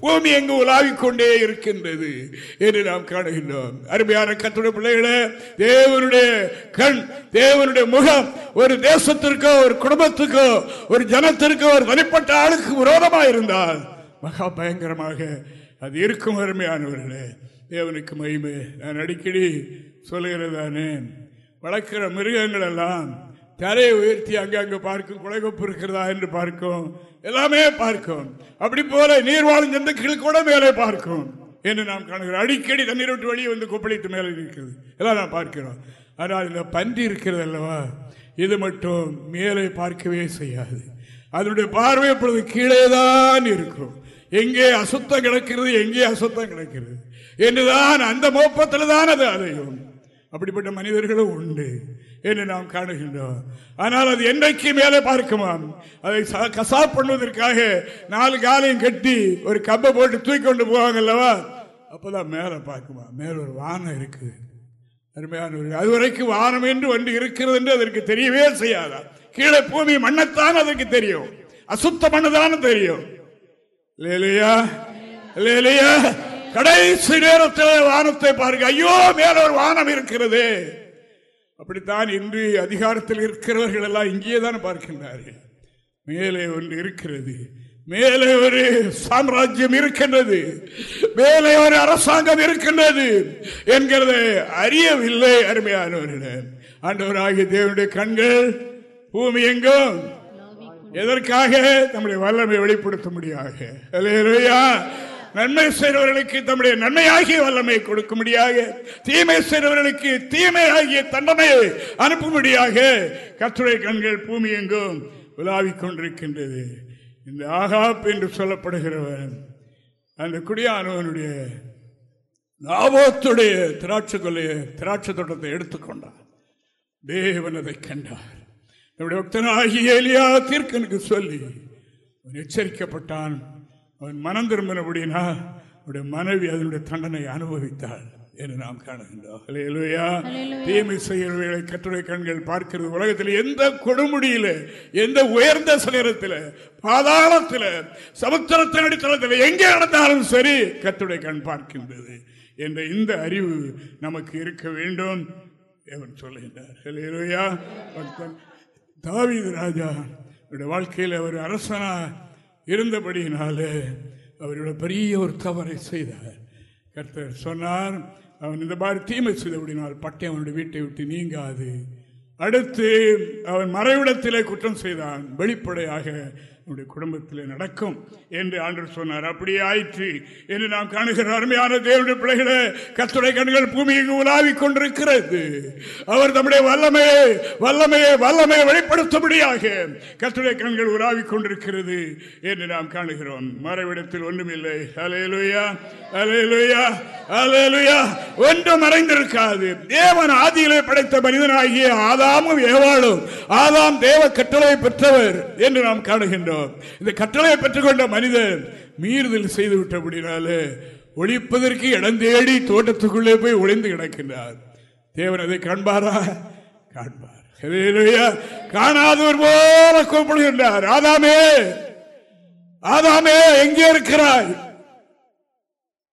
Speaker 2: பூமி எங்கு உலாவிக் கொண்டே இருக்கின்றது என்று நாம் காணுகின்றோம். அருமையான கர்த்தருடைய பிள்ளைகளே தேவனுடைய கண் தேவனுடைய முகம் ஒரு தேசத்திற்கோ ஒரு குடும்பத்துக்கோ ஒரு ஜனத்திற்கோ ஒரு தனிப்பட்ட ஆளுக்கு விரோதமாக இருந்தால் மகா பயங்கரமாக அது இருக்கும். அருமையானவர்களே தேவனுக்கு மகிமை. நான் அடிக்கடி சொல்லுகிறதானே வளர்க்கிற மிருகங்கள் எல்லாம் தரையை உயர்த்தி அங்கங்க பார்க்கும் குலைகொப்பு இருக்கிறதா என்று பார்க்கும். எல்லாமே பார்க்கும். அப்படி போல நீர்வாழும் ஜந்துக்கள் கூட மேலே பார்க்கும் என்று நாம் காணுகிறோம். அடிக்கடி தண்ணீர் விட்டு வெளியே வந்து கொப்பளித்து மேலே இருக்கிறது எல்லாம் நாம் பார்க்கிறோம். ஆனால் இந்த பன்றி இருக்கிறது அல்லவா? இது மட்டும் மேலே பார்க்கவே செய்யாது. அதனுடைய பார்வை இப்பொழுது கீழே தான் இருக்கும். எங்கே அசுத்தம் கிடக்கிறது எங்கே அசுத்தம் கிடக்கிறது. என்றுதான் அந்த மோப்பத்தில் தான் அது அதையும் அப்படிப்பட்ட மனிதர்களும் உண்டு என்று நாம் காணுகின்றோம். ஆனால் அது என்றைக்கு மேலே பார்க்குமாம்? அதை ச- கசாப் பண்ணுவதற்காக நாலு காலையும் கட்டி ஒரு கப்பை போட்டு தூக்கி கொண்டு போவாங்க அல்லவா? அப்போதான் மேலே பார்க்குமா மேலே ஒரு வானம் இருக்குது அருமையானவர்கள் அதுவரைக்கும் வானம் என்று ஒன்று இருக்கிறது என்று அதற்கு தெரியவே செய்யாதா? கீழே பூமி மண்ணத்தான் அதற்கு தெரியும். அசுத்த மண்ணுதான் தெரியும். இல்லையா இல்லையா கடைசி நேரத்தில் வானத்தை பாருங்க. ஐயோ மேல ஒரு வானம் இருக்கிறது. அப்படித்தான் இன்று அதிகாரத்தில் இருக்கிறவர்கள் எல்லாம் இங்கே தான் பார்க்கின்றார்கள். மேலே ஒன்று இருக்கிறது. மேலே ஒரு சாம்ராஜ்யம் இருக்கின்றது. மேலே ஒரு அரசாங்கம் இருக்கின்றது என்கிறதை அறியவில்லை அருமையானவர்களே. ஆண்டவராகிய தேவனுடைய கண்கள் பூமி எங்கும் எதற்காக? நம்முடைய வல்லமை வெளிப்படுத்த முடியாது அல்லையா நன்மை செய்கிறவர்களுக்கு தம்முடைய நன்மையாகிய வல்லமை கொடுக்க முடியாக தீமை செய்கிறவர்களுக்கு தீமையாகிய தண்டனையை அனுப்பும்படியாக கற்றுரை கண்கள் பூமி எங்கும் உலாவிக் கொண்டிருக்கின்றது. இந்த ஆகாப் என்று சொல்லப்படுகிறவன் அந்த குடியானவனுடைய லாபத்துடைய திராட்சை கொள்ளைய திராட்சை தோட்டத்தை எடுத்துக்கொண்டான் தேவன் அதை கண்டார். நம்முடைய பக்தனாகிய எலியா தீர்க்கனுக்கு சொல்லி எச்சரிக்கப்பட்டான். அவன் மனம் திரும்பினபடினா அவனுடைய மனைவி அதனுடைய தண்டனை அனுபவித்தாள் என்று நாம் காணுகின்றோம். தீமை செய்கிறவர்களை கட்டுரை கண்கள் பார்க்கிறது. உலகத்தில் எந்த கொடுமுடியில எந்த உயர்ந்த சிகரத்தில் பாதாளத்தில் சமுத்திரத்தின் அடித்தளத்தில் எங்கே நடந்தாலும் சரி கட்டுரை கண் பார்க்கின்றது என்ற இந்த அறிவு நமக்கு இருக்க வேண்டும் தேவன் சொல்லுகின்றார் தாவீது ராஜா அவருடைய வாழ்க்கையில் அவர் அரசனா இருந்தபடியினாலே அவருடைய பெரிய ஒரு தவறை செய்தார். கர்த்தர் சொன்னார் அவன் இந்த மாதிரி தீமை செய்தபடினால் பட்டை அவனுடைய வீட்டை விட்டு நீங்காது. அடுத்து அவன் மறைவிடத்திலே குற்றம் செய்தான். வெளிப்படையாக நம்முடைய குடும்பத்திலே நடக்கும் என்று ஆண்டு சொன்னார். அப்படியே ஆயிற்று என்று நாம் காணுகிற அருமையான தேவனுடைய பிள்ளைகளை கத்துடை கண்கள் பூமியில் உலாவிக் கொண்டிருக்கிறது. அவர் தம்முடைய வல்லமையை வல்லமையை வல்லமையை வெளிப்படுத்தும்படியாக கத்துடைய கண்கள் உலாவிக் கொண்டிருக்கிறது என்று நாம் காணுகிறோம். மறைவிடத்தில் ஒன்றுமில்லை. அலையலுயா அலையலுயா அலையலுயா ஒன்றும் மறைந்திருக்காது. தேவன் ஆதியிலே படைத்த மனிதனாகிய ஆதாமும் ஏவாளும் ஆதாம் தேவ கட்டளை பெற்றவர் என்று நாம் காணுகின்றோம். இந்த கட்டளையை பெற்றுக்கொண்ட மனிதன் மீறுதல் செய்து விட்டபடினாலே ஒழிப்பதற்கு இடம் தேடி தோட்டத்துக்குள்ளே போய் ஒளிந்து கிடக்கின்றார். தேவன் அதை காண்பாரா? காண்பார். காணாதவர் போல கூப்பிடுகின்றார். ஆதாமே ஆதாமே எங்கே இருக்கிறாய்?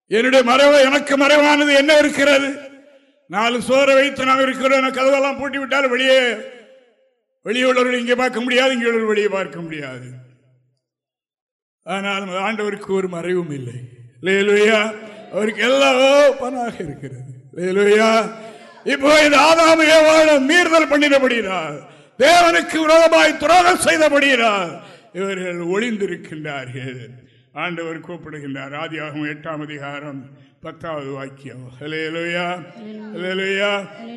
Speaker 2: என்னுடைய மறைவு எனக்கு மறைவானது என்ன இருக்கிறது? நாலு சோரை வைத்து நாம் இருக்கிறோம். கதவெல்லாம் பூட்டி விட்டால் வெளியே வெளியே உள்ளவர்கள் இங்கே பார்க்க முடியாது இங்கே உள்ளவர்கள் வெளியே பார்க்க முடியாது. ஆனால் ஆண்டவருக்கு ஒரு மறைவும் இல்லை. லேலுயா அவருக்கு எல்லாம் பணாக இருக்கிறது. லேலுயா இப்போ இந்த ஆதாம மீறுதல் பண்ணிடப்படுகிறார். தேவனுக்கு விரோதமாய் துரோகம் செய்தபடுகிறார் இவர்கள் ஒளிந்திருக்கின்றார்கள். ஆண்டவர் கூப்பிடுகின்றார். ஆதியாகும் எட்டாம் அதிகாரம் பத்தாவது வாக்கியம். ஹலேலுயா ஹலேலுயா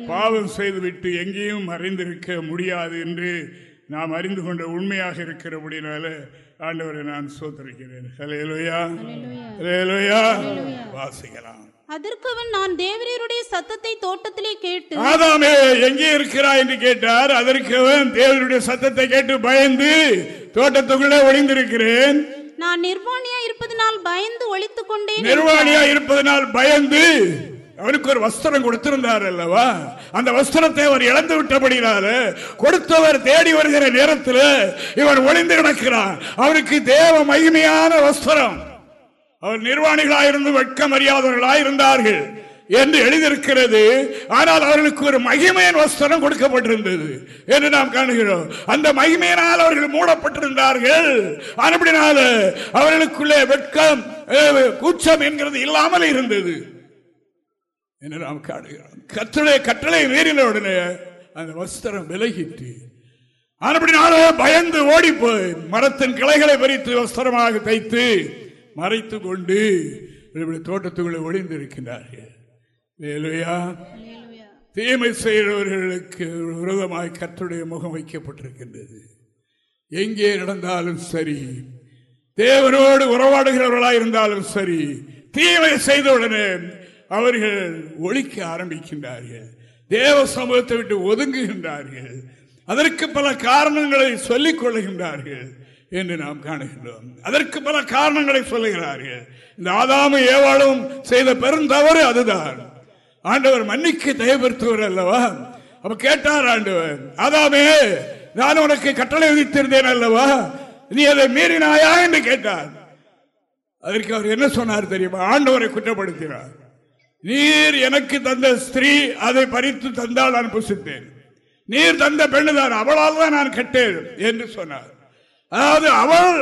Speaker 2: பாவம் செய்துவிட்டு எங்கேயும் மறைந்திருக்க முடியாது என்று நாம் அறிந்து கொண்ட உண்மையாக இருக்கிறபடினால ஆண்டவரை நான் சோதரிக்கிறேன் வாசிக்கலாம்.
Speaker 4: அதற்கு அவன் நான் தேவரீருடைய சத்தத்தை தோட்டத்திலே கேட்டு
Speaker 2: ஆதாமே எங்கே இருக்கிறாய் என்று கேட்டார். அதற்கு அவன் தேவனுடைய சத்தத்தை கேட்டு பயந்து தோட்டத்துக்குள்ளே ஒளிந்திருக்கிறேன்.
Speaker 4: நான் நிர்வாணியா இருப்பதனால் பயந்து ஒளித்துக் கொண்டேன்
Speaker 2: நிர்வாணியா இருப்பதனால் பயந்து அவனுக்கு ஒரு வஸ்திரம் கொடுத்திருந்தார் அல்லவா? அந்த வஸ்திரத்தை அவர் இழந்து விட்டபடினால கொடுத்தவர் தேடி வருகிற நேரத்தில் இவர் ஒளிந்து கிடக்கிறார் அவருக்கு தேவ மகிமையான வஸ்திரம். அவர் நிர்வாணிகளாயிருந்து வெட்கம் அறியாதவர்களாயிருந்தார்கள் என்று எழுதியிருக்கிறது. ஆனால் அவர்களுக்கு ஒரு மகிமையின் வஸ்திரம் கொடுக்கப்பட்டிருந்தது என்று நாம் காணுகிறோம். அந்த மகிமையினால் அவர்கள் மூடப்பட்டிருந்தார்கள். அப்படினால அவர்களுக்குள்ளே வெட்கம் கூச்சம் என்கிறது இல்லாமல் இருந்தது. என்று நாம் காணுகிறோம் கட்டளை கட்டளை மீறின உடனே அந்த வஸ்திரம் விலகிட்டு அப்படினால பயந்து ஓடி போய் மரத்தின் கிளைகளை பறித்து வஸ்திரமாக தைத்து மறைத்து கொண்டு இப்படி தோட்டத்துக்குள்ளே ஒளிந்திருக்கிறார்கள் தீமை செய்கிறவர்களுக்கு விரோதமாய் கர்த்தருடைய முகம் வைக்கப்பட்டிருக்கின்றது. எங்கே நடந்தாலும் சரி தேவனோடு உறவாடுகிறவர்களாக இருந்தாலும் சரி தீமை செய்தவுடனே அவர்கள் ஒழிக்க ஆரம்பிக்கின்றார்கள். தேவ சமூகத்தை விட்டு ஒதுங்குகின்றார்கள். அதற்கு பல காரணங்களை சொல்லிக் கொள்ளுகின்றார்கள் என்று நாம் காணுகின்றோம். அதற்கு பல காரணங்களை சொல்லுகிறார்கள். இந்த ஆதாமும் ஏவாளும் செய்த பெருந்தவறு அதுதான். ஆண்டவர் மன்னிக்க தயப்படுத்துவர் அல்லவா? அப்ப கேட்டார் ஆண்டவர் ஆதாமே நான் உனக்கு கட்டளை விதித்திருந்தேன் அல்லவா? நீ அதை மீறினாயா? என்று கேட்டார். அதற்கு அவர் என்ன சொன்னார் தெரியுமா? ஆண்டவரை குற்றப்படுத்தினார். நீர் எனக்கு தந்த ஸ்திரீ அதை பறித்து தந்தால் நான் புசித்தேன். நீர் தந்த பெண்ணுதான் அவளால் தான் நான் கெட்டேன் என்று சொன்னார். அதாவது அவள்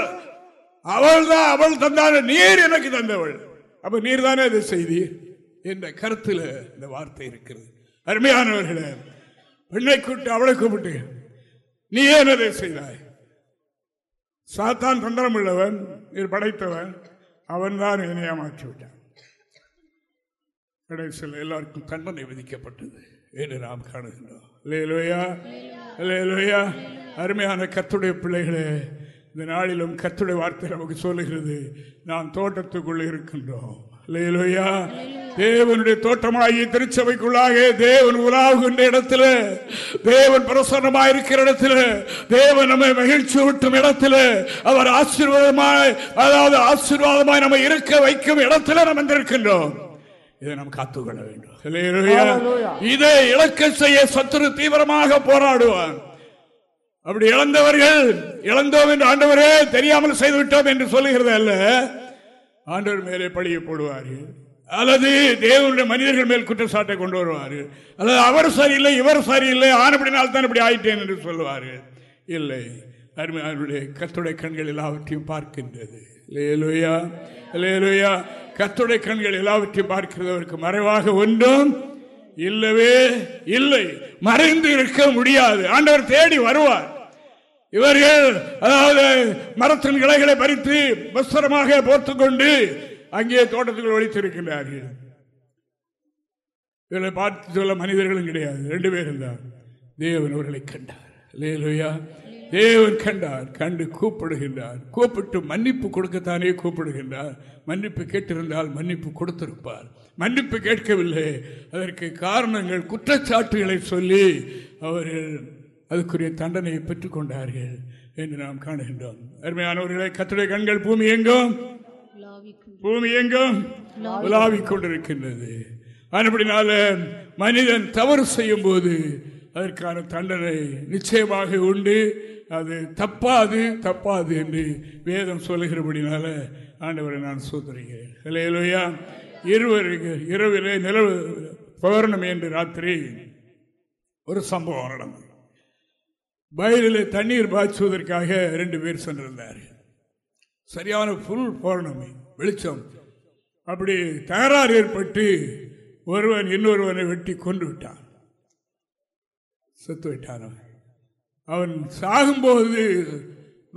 Speaker 2: அவள் தான் அவள் தந்தாள் நீர் எனக்கு தந்தவள். அப்ப நீர் தானே அதை செய்தி? என்ற கருத்துல இந்த வார்த்தை இருக்கிறது. அருமையானவர்களே பெண்ணை கூப்பிட்டு அவளை கூப்பிட்டு நீ ஏன் அதை செய்தாய்? சாத்தான் தந்திரம் உள்ளவன் நீர் படைத்தவன் அவன் தான் என்னை ஏமாற்றி விட்டான் கடைசியில் எல்லாருக்கும் தண்டனை விதிக்கப்பட்டது என்று நாம் காணுகின்றோம். இல்லையிலோயா இல்லையிலோயா அருமையான கத்துடைய பிள்ளைகளே இந்த நாளிலும் கத்துடைய வார்த்தை நமக்கு சொல்லுகிறது. நாம் தோட்டத்துக்குள்ளே இருக்கின்றோம். இல்லையிலோயா தேவனுடைய தோட்டமாகிய திருச்சபைக்குள்ளாக தேவன் உலாவுகின்ற இடத்துல தேவன் பிரசன்னமாக இருக்கிற இடத்துல தேவன் நம்மை மகிழ்ச்சி ஊட்டும் இடத்துல அவர் ஆசீர்வாதமாய் அதாவது ஆசீர்வாதமாய் நம்ம இருக்க வைக்கும் இடத்துல நம்ம இருக்கின்றோம் இதை நாம் காத்துக்கொள்ள வேண்டும். இதை இலக்க செய்ய சத்துரு தீவிரமாக போராடுவான். அப்படி இழந்தவர்கள் இழந்தோம் என்று ஆண்டவரே தெரியாமல் செய்துவிட்டோம் என்று சொல்லுகிறது அல்ல. ஆண்டவர் மேலே பழிய போடுவார்கள் அல்லது தேவனுடைய மனிதர்கள் மேல் குற்றச்சாட்டை கொண்டு வருவார்கள் அல்லது அவர் சரியில்லை இவர் சரியில்லை ஆனப்படினால் தான் இப்படி ஆயிட்டேன் என்று சொல்லுவார்கள் இல்லை. அருமையானுடைய கத்துடைய கண்கள் எல்லாவற்றையும் பார்க்கின்றது. லேலுயா லேலுயா கத்துடைய கண்கள் எல்லாவற்றையும் பார்க்கிறது அவருக்கு மறைவாக ஒன்றும் இல்லவே இல்லை. மறைந்து இருக்க முடியாது. ஆண்டவர் தேடி வருவார். இவர்கள் அதாவது மரத்தின் கிளைகளை பறித்து வஸ்திரமாக போர்த்து கொண்டு அங்கே தோட்டத்துக்குள் ஒழித்திருக்கிறார்கள் இவர்களை பார்த்து சொல்ல மனிதர்களும் கிடையாது. ரெண்டு பேரும் தான் தேவன் அவர்களை கண்டார். லேலுயா தேவன் கண்டார் கண்டு கூப்பிடுகின்றார். கூப்பிட்டு மன்னிப்பு கொடுக்கத்தானே கூப்பிடுகின்றார். மன்னிப்பு கேட்டிருந்தால் மன்னிப்பு கொடுத்திருப்பார். மன்னிப்பு கேட்கவில்லை. அதற்கு காரணங்கள் குற்றச்சாட்டுகளை சொல்லி அவர்கள் அதுக்குரிய தண்டனையை பெற்றுக்கொண்டார்கள் என்று நாம் காணுகின்றோம். அருமையானவர்களை கத்துடைய கண்கள் பூமி எங்கும்? பூமி எங்கும்? உலாவிக் கொண்டிருக்கின்றது. அதுபடினால மனிதன் தவறு செய்யும் போது அதற்கான தண்டனை நிச்சயமாக உண்டு. அது தப்பாது தப்பாது என்று வேதம் சொல்லுகிறபடினால ஆண்டவரை நான் சோதரிகிறேன் இல்லையா இருவருக்கு இரவிலே நிலவு பௌர்ணமி என்று ராத்திரி ஒரு சம்பவம் நடந்தது. வயலில் தண்ணீர் பாய்ச்சுவதற்காக ரெண்டு பேர் சென்றிருந்தார்கள். சரியான புல் பௌர்ணமி வெளிச்சம். அப்படி தகராறு ஏற்பட்டு ஒருவன் இன்னொருவனை வெட்டி கொண்டு விட்டான். செத்து விட்டான் அவன். அவன் சாகும்போது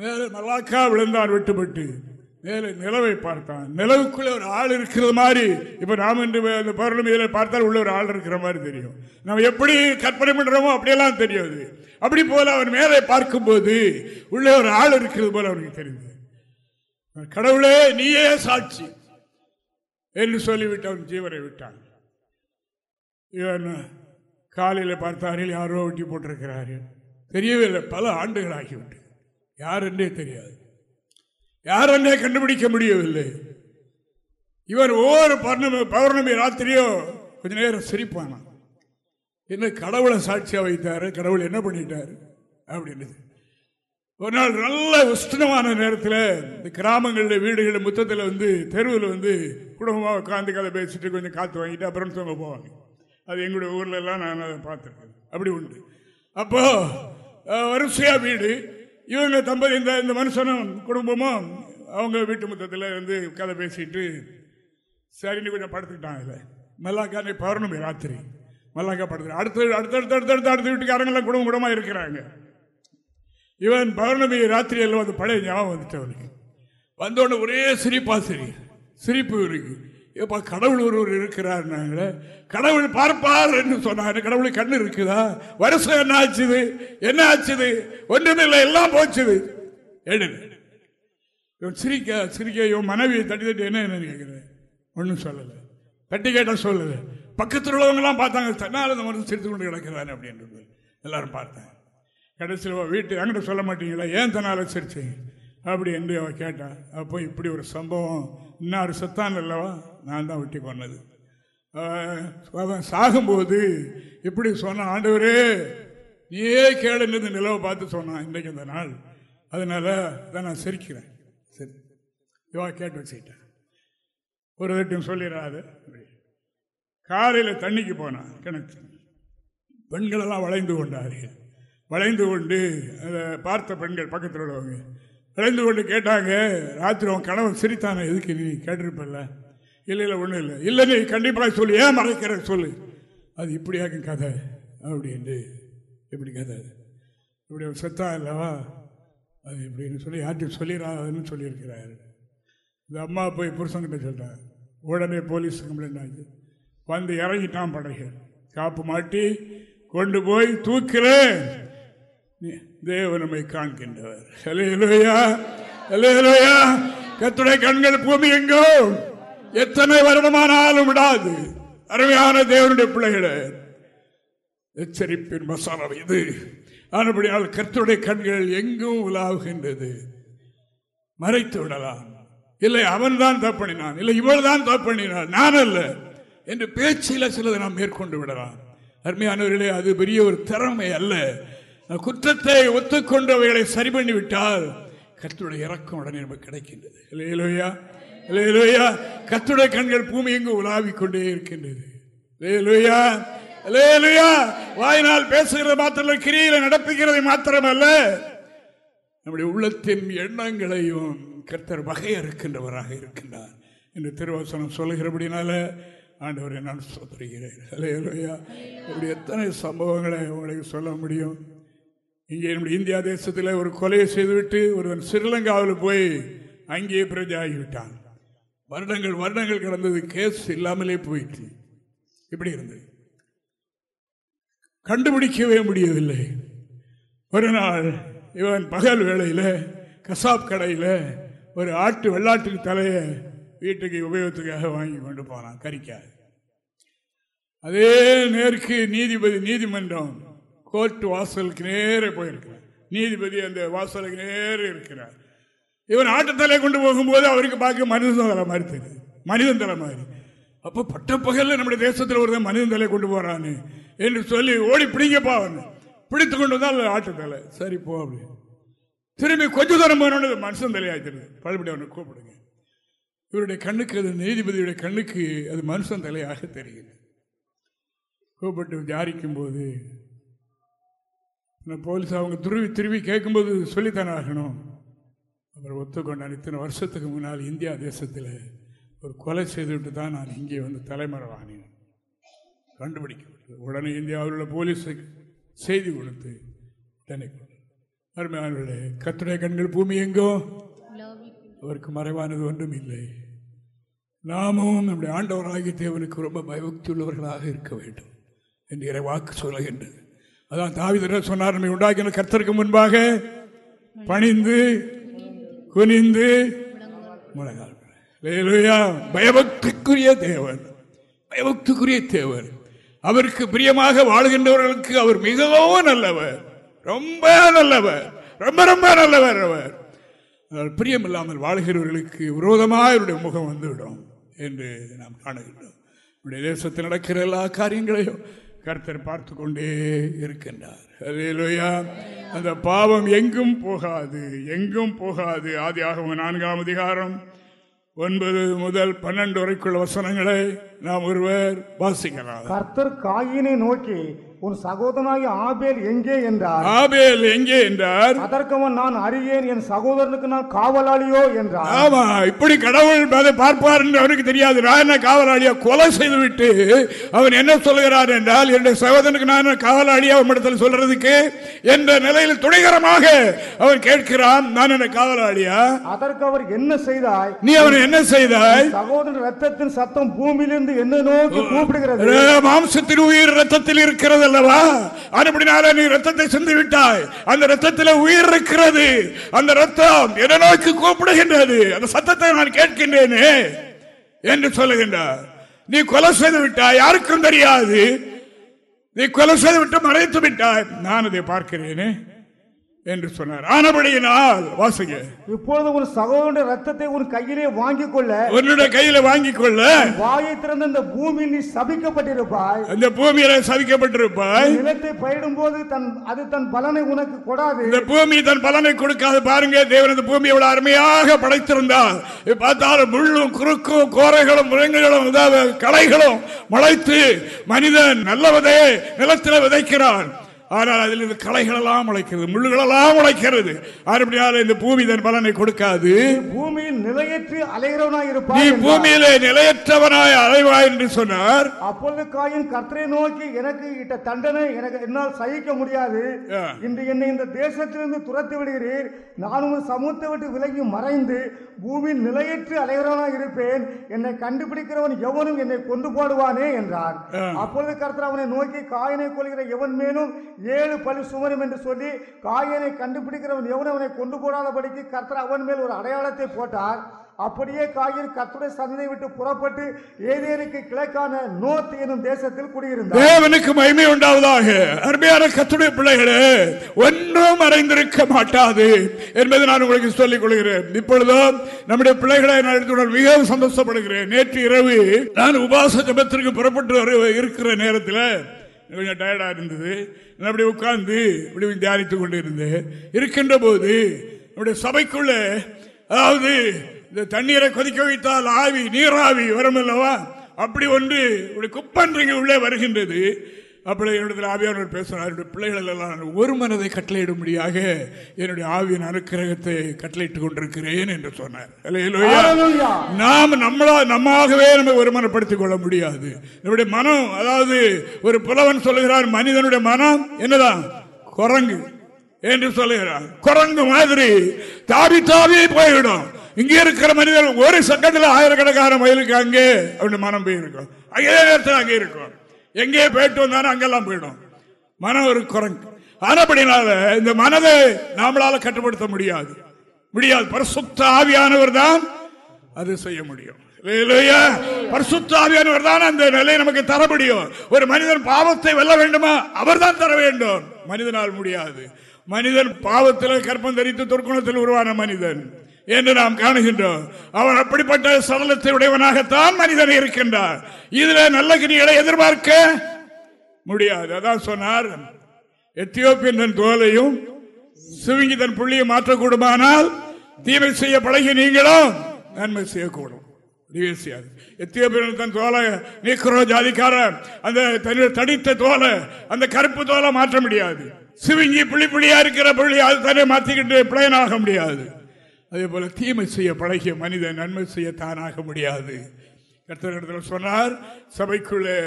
Speaker 2: மேலே மல்லாக்கா விழுந்தான் வெட்டுப்பட்டு மேலே நிலவை பார்த்தான். நிலவுக்குள்ளே ஒரு ஆள் இருக்கிறது மாதிரி இப்போ நாம் இன்று அந்த பௌர்ணமியில் பார்த்தால் உள்ள ஒரு ஆள் இருக்கிற மாதிரி தெரியும். நம்ம எப்படி கற்பனை பண்ணுறோமோ அப்படியெல்லாம் தெரியாது. அப்படி போல அவன் மேலே பார்க்கும்போது உள்ளே ஒரு ஆள் இருக்கிறது போல அவனுக்கு தெரியுது. கடவுளே நீயே சாட்சி என்று சொல்லிவிட்டு அவன் ஜீவனை விட்டான். இவன் காலையில் பார்த்தார்கள் யாரோ வெட்டி போட்டிருக்கிறார்கள் தெரியவில்லை பல ஆண்டுகள் ஆகிவிட்டு யார் என்றே தெரியாது. யார் என்றே கண்டுபிடிக்க முடியவில்லை. இவர் ஒவ்வொரு பௌர்ணமி பௌர்ணமி ராத்திரியோ கொஞ்ச நேரம் சிரிப்பானா என்ன கடவுளை சாட்சியாக வைத்தார் கடவுள் என்ன பண்ணிட்டாரு அப்படின்னு ஒரு நாள் நல்ல உஷ்ணமான நேரத்தில் இந்த கிராமங்களில் வீடுகளில் முத்தத்தில் வந்து தெருவில் வந்து குடும்பமாக உட்காந்து கதை பேசிட்டு கொஞ்சம் காற்று வாங்கிட்டு அப்புறம் தூங்க போவாங்க. அது எங்களுடைய ஊர்லெல்லாம் நான் அதை பார்த்துருக்கேன். அப்படி உண்டு. அப்போ வரிசையாக வரிசையா வீடு. இவங்க தம்பதி இந்த இந்த மனுஷனும் குடும்பமும் அவங்க வீட்டு முத்தத்தில் வந்து கதை பேசிட்டு சரின்னு கொஞ்சம் படுத்துக்கிட்டாங்க இல்லை மல்லாக்கா பௌர்ணமி ராத்திரி. மல்லாக்கா படுத்து அடுத்து அடுத்தடுத்து அடுத்தடுத்து அடுத்த வீட்டுக்காரங்கெல்லாம் குடும்ப குடமாக இருக்கிறாங்க. இவன் பௌர்ணமி ராத்திரி எல்லாம் வந்து பழைய ஞாபகம் வந்துட்டு அவனுக்கு. வந்தோடனே ஒரே சிரிப்பா சரி. சிரிப்பு இருக்கு. ஏப்பா கடவுள் ஒருவர் இருக்கிறார்னாங்களே கடவுள் பார்ப்பார் என்று சொன்னாங்க கடவுளுக்கு கண்ணு இருக்குதா? வருஷம் என்ன ஆச்சுது? என்ன ஆச்சுது? ஒன்றுமில்லை எல்லாம் போச்சுது. எழுது. இவன் சிரிக்க சிரிக்க இவன் மனைவியை தட்டி தட்டி என்ன என்னன்னு கேட்கிறேன் ஒன்றும் சொல்லலை. தட்டி கேட்டால் சொல்லலை. பக்கத்தில் உள்ளவங்கலாம் பார்த்தாங்க தன்னால் இந்த மருந்து சிரித்து கொண்டு கிடக்கிறாரு அப்படின்றது எல்லாரும் பார்த்தாங்க கடைசியில் வீட்டு அங்கிட்ட சொல்ல மாட்டீங்களா? ஏன் தன்னால் சிரிச்சிங்க? அப்படி என்று அவள் கேட்டான் அப்போ இப்படி ஒரு சம்பவம் இன்னார் செத்தான் அல்லவா? நான் தான் வெட்டி கொன்னது அவன் சாகும்போது இப்படி சொன்ன ஆண்டவரே நீயே கேளுன்னு நிலவை பார்த்து சொன்னான் இன்றைக்கு இந்த நாள். அதனால தான் நான் சிரிக்கிறேன். சரி. இவா கேட்டு வச்சுக்கிட்டேன் ஒரு தட்டும் சொல்லிடாது காலையில் தண்ணிக்கு போனான் கிணத்து. பெண்களெல்லாம் வளைந்து கொண்டார்கள். வளைந்து கொண்டு அதை பார்த்த பெண்கள் பக்கத்தில் உள்ளவங்க வளைந்து கொண்டு கேட்டாங்க ராத்திரி உன் கணவன் சிரித்தானே எதுக்கு நீ கேட்டிருப்பல்ல? இல்லை இல்லை ஒன்றும் இல்லை. இல்லை நீ கண்டிப்பாக சொல்லு. ஏன் மறைக்கிற சொல்லு. அது இப்படியாக்கும் கதை. அப்படின்ட்டு. இப்படி கதை? இப்படி அவன் செத்தா இல்லவா? அது இப்படின்னு சொல்லி யார்ட்டும் சொல்லிடாதுன்னு சொல்லியிருக்கிறாரு. இந்த அம்மா போய் புருஷங்கிட்ட சொல்கிறார் உடனே போலீஸ் கம்ப்ளைண்ட் ஆச்சு வந்து இறங்கிட்டான் படகு காப்பு மாட்டி கொண்டு போய் தூக்கிறேன். தேவனமை நம்மை காண்கின்றவர். ஹalleluya ஹalleluya. கர்த்தருடைய கண்கள் பூமி எங்கோ? எத்தனை வருடமானாலும் விடாது. அருமையான தேவனுடைய பிள்ளைகளே எச்சரிப்பின் மசாலா இது. ஆனபடியால் கர்த்தருடைய கண்கள் எங்கும் உலாவுகின்றது. மறைத்து விடலாம். இல்லை அவன் தான் தப்பணினான் இல்லை இவள் தான் தப்பணினான் நான் அல்ல. என்று பேச்சில் சிலதை நாம் மேற்கொண்டு விடலாம். அருமையானவர்களே அது பெரிய ஒரு திறமை அல்ல. குற்றத்தை ஒத்துக்கொண்டவைகளை சரி பண்ணிவிட்டால் கர்த்தருடைய இறக்கம் உடனே நமக்கு கிடைக்கின்றது. இல்லையிலோயா இல்லையிலோயா கர்த்தருடைய கண்கள் பூமி எங்கு உலாவிக் கொண்டே இருக்கின்றது. இல்லையிலோயா இல்லையிலோயா வாயினால் பேசுகிறது மாத்திரம் கிரியில நடப்புகிறது மாத்திரமல்ல. நம்முடைய உள்ளத்தின் எண்ணங்களையும் கர்த்தர் வகையறுக்கின்றவராக இருக்கின்றார் என்று திருவசனம் சொல்லுகிறபடினால ஆண்டவரை நான் சொல்கிறேன் அலையலையா இப்படி எத்தனை சம்பவங்களை உங்களுக்கு சொல்ல முடியும்? இங்கே நம்முடைய இந்தியா தேசத்தில் ஒரு கொலையை செய்துவிட்டு ஒருவன் ஸ்ரீலங்காவில் போய் அங்கேயே பிரஜாகிவிட்டான். வருடங்கள் வருடங்கள் கடந்தது கேஸ் இல்லாமலே போயிட்டு இப்படி இருந்தது. கண்டுபிடிக்கவே முடியவில்லை. ஒரு நாள் இவன் பகல் வேளையில் கசாப் கடையில் ஒரு ஆட்டு வெள்ளாட்டு தலையை வீட்டுக்கு உபயோகத்துக்காக வாங்கி கொண்டு போனான் கறிக்காது அதே நேருக்கு நீதிபதி நீதிமன்றம் கோர்ட் வாசலுக்கு நேரே போயிருக்கிறார். நீதிபதி அந்த வாசலுக்கு நேரே இருக்கிறார். இவன் ஆட்டத்தலை கொண்டு போகும்போது அவருக்கு பார்க்க மனிதன் தலை மாதிரி தெரியுது. மனிதன் தலை மாதிரி. அப்போ பட்டப்பகல்ல நம்முடைய தேசத்தில் ஒரு மனிதன் தலை கொண்டு போகிறான்னு என்று சொல்லி ஓடி பிடிங்கப்பா அவன். பிடித்து கொண்டு வந்தால் ஆட்டத்தலை. சரி போ அப்படி. திரும்பி கொஞ்ச தூரம் போனோட மனுஷன் தலையாச்சிருது பழபடி அவனை கூப்பிடுங்க. இவருடைய கண்ணுக்கு அது நீதிபதியுடைய கண்ணுக்கு அது மனுஷன் தலையாக தெரியுது. கூப்பிட்டு ஜாரிக்கும் போது போலீஸ் அவங்க துருவி திருவி கேட்கும்போது சொல்லித்தானே ஆகணும்? அப்புறம் ஒத்துக்கொண்டார் இத்தனை வருஷத்துக்கு முன்னால் இந்தியா தேசத்தில் ஒரு கொலை செய்துவிட்டு தான் நான் இங்கே வந்து தலைமறைவானேன். கண்டுபிடிக்கப்பட்டது. உடனே இந்தியாவில் உள்ள போலீஸுக்கு செய்தி கொடுத்து உடனே அருமையானவர்களே கத்துடைய கண்கள் பூமி எங்கோ? அவருக்கு மறைவானது ஒன்றும் இல்லை. நாமும் நம்முடைய ஆண்டவராகிய தேவனுக்கு ரொம்ப பயபக்தி உள்ளவர்களாக இருக்க வேண்டும் என்று இறை வாக்கு சொல்லுகின்றது. அதான் தாவிதர் சொன்னார்? நம்மை உண்டாக்கின கர்த்தருக்கு முன்பாக பணிந்து குனிந்து முழங்கால் பயபக்திக்குரிய தேவன். பயபக்திக்குரிய தேவன். அவருக்கு பிரியமாக வாழ்கின்றவர்களுக்கு அவர் மிகவும் நல்லவர். ரொம்ப நல்லவர். ரொம்ப ரொம்ப நல்லவர் அவர். பிரியம் பிரியமில்லாமல் வாழ்கிறவர்களுக்கு விரோதமாக இவருடைய முகம் வந்துவிடும் என்று நாம் காணுகின்றோம். நம்முடைய தேசத்தில் நடக்கிற எல்லா காரியங்களையும் கர்த்தர் பார்த்து கொண்டே இருக்கின்றார். அல்லேலூயா அந்த பாவம் எங்கும் போகாது எங்கும் போகாது. ஆதியாகவும் நான்காம் அதிகாரம் ஒன்பது முதல் பன்னெண்டு வரைக்குள்ள வசனங்களை நாம் ஒருவர் வாசிக்கலாம்.
Speaker 3: கர்த்தர் காயினை நோக்கி உன் சகோதரனாகிய ஆபேல் எங்கே என்றார்?
Speaker 2: ஆபேல் எங்கே என்றார்?
Speaker 3: அதற்கு அவன் நான் அறியேன் என் சகோதரனுக்கு நான் காவலாளியோ என்றார்.
Speaker 2: ஆமா இப்படி கடவுள் அதை பார்ப்பார் என்று அவருக்கு தெரியாது. நான் என்ன காவலாளியா? கொலை செய்து விட்டு அவன் என்ன சொல்லுகிறார் என்றால் என்னுடைய சகோதரனுக்கு நான் காவலாளியா அவனிடத்தில் சொல்றதுக்கு? என்ற நிலையில் துணிகரமாக அவன் கேட்கிறான் நான் என்ன காவலாளியா?
Speaker 3: அதற்கு அவர் என்ன செய்தாய்?
Speaker 2: நீ அவன் என்ன செய்தாய்?
Speaker 3: சகோதரன் ரத்தத்தின் சத்தம் பூமியிலிருந்து என்ன நோக்கி கூப்பிடுகிறது.
Speaker 2: மாம்சத்தின் உயிர் ரத்தத்தில் இருக்கிறது அல்லவா அப்படினால நீ ரத்தத்தை சிந்தி விட்டாய். அந்த ரத்தத்தில் உயிர் இருக்கிறது. அந்த ரத்தம் என்ன நோக்கி கூப்பிடுகின்றது. அந்த சத்தத்தை நான் கேட்கின்றேனே என்று சொல்லுகின்றார். நீ கொலை செய்து விட்டாய். யாருக்கும் தெரியாது. நீ கொலை செய்து விட்டு மறைத்து விட்டாய். நான் அதை பார்க்கிறேனே. என்று சொன்னார். ஆனபடியினால் வாசிங்க.
Speaker 3: இப்பொழுது உன் சகோதரனுடைய ரத்தத்தை உன் கையிலே வாங்கிக் கொள்ள
Speaker 2: உன்னுடைய கையில வாங்கிக் கொள்ள
Speaker 3: வாயை திறந்த இந்த பூமியில் நீ சபிக்கப்பட்டிருப்பாய்.
Speaker 2: அந்த பூமியில சவிக்கப்பட்டிருப்பாய்
Speaker 3: நிலத்தை பயிடும் போது தன் அது தன் பலனை உனக்கு கொடாது.
Speaker 2: இந்த பூமி தன் பலனை கொடுக்காது. பாருங்க தேவன் இந்த பூமி எவ்வளவு அருமையாக படைத்திருந்தார். இப்ப பார்த்தாலும் முள்ளும் குறுக்கும் கோரைகளும் முருங்கைகளும் அதாவது களைகளும் முளைத்து மனிதன் நல்ல விதையை நிலத்தில் விதைக்கிறான். ஆனால் அதில் இந்த களைகள் எல்லாம் முளைக்கிறது முள்ளுகள் எல்லாம் முளைக்கிறது. அப்படியால இந்த பூமி தன் பலனை கொடுக்காது.
Speaker 3: பூமியில் நிலையற்று அலைகிறவனாய்
Speaker 2: நீ
Speaker 3: இருப்பாய் என்றார்.
Speaker 2: பூமியிலே நிலையற்றவனாய் அலைவாய் என்று சொன்னார்.
Speaker 3: அப்பொழுது காயின் கர்த்தரை நோக்கி எனக்கு இட்ட தண்டனை எனக்கு என்னால் சகிக்க முடியாது. இன்று என்னை இந்த தேசத்திலிருந்து துரத்தி விடுகிறீர். நான் உன் சமூகத்தை விட்டு விலகி மறைந்து பூமியில் நிலையற்று அலைகிறவனாய் இருப்பேன். என்னை கண்டுபிடிக்கிறவன் எவனும் என்னை கொண்டு போடுவானே என்றார். அப்பொழுது கர்த்தர் அவனை நோக்கி காயனை கொள்கிற எவன் மேலும் ஏழு பழி சுமரும் என்று சொல்லி காயனை கண்டுபிடிக்கிறவன் எவனும் அவனை கொண்டு போடாதபடிக்கு கர்த்தர் அவன் மேல் ஒரு அடையாளத்தை போட்டார். அப்படியே காயின் கர்த்தருடைய சந்ததியை விட்டு புறப்பட்டு ஏதேனுக்கு கிழக்கான நோத் எனும் தேசத்தில் குடியிருந்தார்.
Speaker 2: தேவனுக்கு மகிமை உண்டாவதாக. அருமையான கத்துடைய பிள்ளைகளே ஒன்றும் மறைந்திருக்க மாட்டாது என்பதை நான் உங்களுக்கு சொல்லிக் கொள்கிறேன். இப்பொழுதும் நம்முடைய பிள்ளைகளை நான் எடுத்துடன் மிகவும் சந்தோஷப்படுகிறேன். நேற்று இரவு நான் உபாச ஜபத்திற்கு புறப்பட்டு இருக்கிற நேரத்தில் கொஞ்சம் டயர்டாக இருந்தது. நான் அப்படி உட்கார்ந்து இப்படி தியானித்து கொண்டு இருந்தேன் இருக்கின்ற போது நம்முடைய சபைக்குள்ள அதாவது இந்த தண்ணீரை கொதிக்க வைத்தால் ஆவி நீராவி வரும் அல்லவா அப்படி ஒன்று இப்படி குப்பன்றிங்க உள்ளே வருகின்றது. அப்படி என்னிடத்தில் ஆவியானவர் பேசுகிறார் என்னுடைய பிள்ளைகள் எல்லாம் நான் ஒரு மனதை கட்டளையிடும்படியாக என்னுடைய ஆவியின் அனுக்கிரகத்தை கட்டளையிட்டுக் கொண்டிருக்கிறேன் என்று சொன்னார். நாம் நம்மளா நம்மாகவே நம்ம ஒருமனப்படுத்திக் கொள்ள முடியாது. நம்முடைய மனம் அதாவது ஒரு புலவன் சொல்லுகிறார் மனிதனுடைய மனம் என்னதான் குரங்கு என்று சொல்லுகிறார். குரங்கு மாதிரி தாவி தாவி போய்விடும். இங்க இருக்கிற மனிதர் ஒரு செகண்ட்ல ஆயிரக்கணக்கான மைலுக்கு அங்கே அவனுடைய மனம் போயிருக்கும். அதே நேரத்தில் அங்கே இருக்கும். எங்கே போயிட்டு வந்தாலும் அங்கெல்லாம் போயிடும். மனம் ஒரு குரங்கு. ஆனப்படினால இந்த மனதை நாமளால கட்டுப்படுத்த முடியாது. முடியாது. பரிசுத்த ஆவியானவர் தான் அது செய்ய முடியும். அல்லேலூயா. பரிசுத்த ஆவியானவர் தான் அந்த நிலையை நமக்கு தர முடியும். ஒரு மனிதன் பாவத்தை வெல்ல வேண்டுமா? அவர் தான் தர வேண்டும். மனிதனால் முடியாது. மனிதன் பாவத்தில் கற்பம் தரித்து துர்க்குணத்தில் உருவான மனிதன். என்று நாம் காணுகின்றோம். அவன் அப்படிப்பட்ட சடலத்தை உடையவனாகத்தான் மனிதன் இருக்கின்றார். இதுல நல்ல கிரிகளை எதிர்பார்க்க முடியாது. அதான் சொன்னார் எத்தியோப்பியன் தன் தோலையும் சிவிங்கி தன் புள்ளியை மாற்றக்கூடுமானால் தீமை செய்ய பழகி நீங்களும் நன்மை செய்யக்கூடும். செய்யாது. எத்தியோப்பியன் தன் தோலை நீக்கிறோ ஜாதிக்காரன் அந்த தடித்த தோலை அந்த கருப்பு தோலை மாற்ற முடியாது. சிவிங்கி புள்ளி புள்ளியா இருக்கிற புள்ளி அது தன்னை மாற்றிக்கிட்டு ஆக முடியாது. அதே போல தீமை செய்ய பழகிய மனிதன் நன்மை செய்ய தானாக முடியாது. கர்த்தரிடத்தில் சொன்னார் சபைக்குள்ளே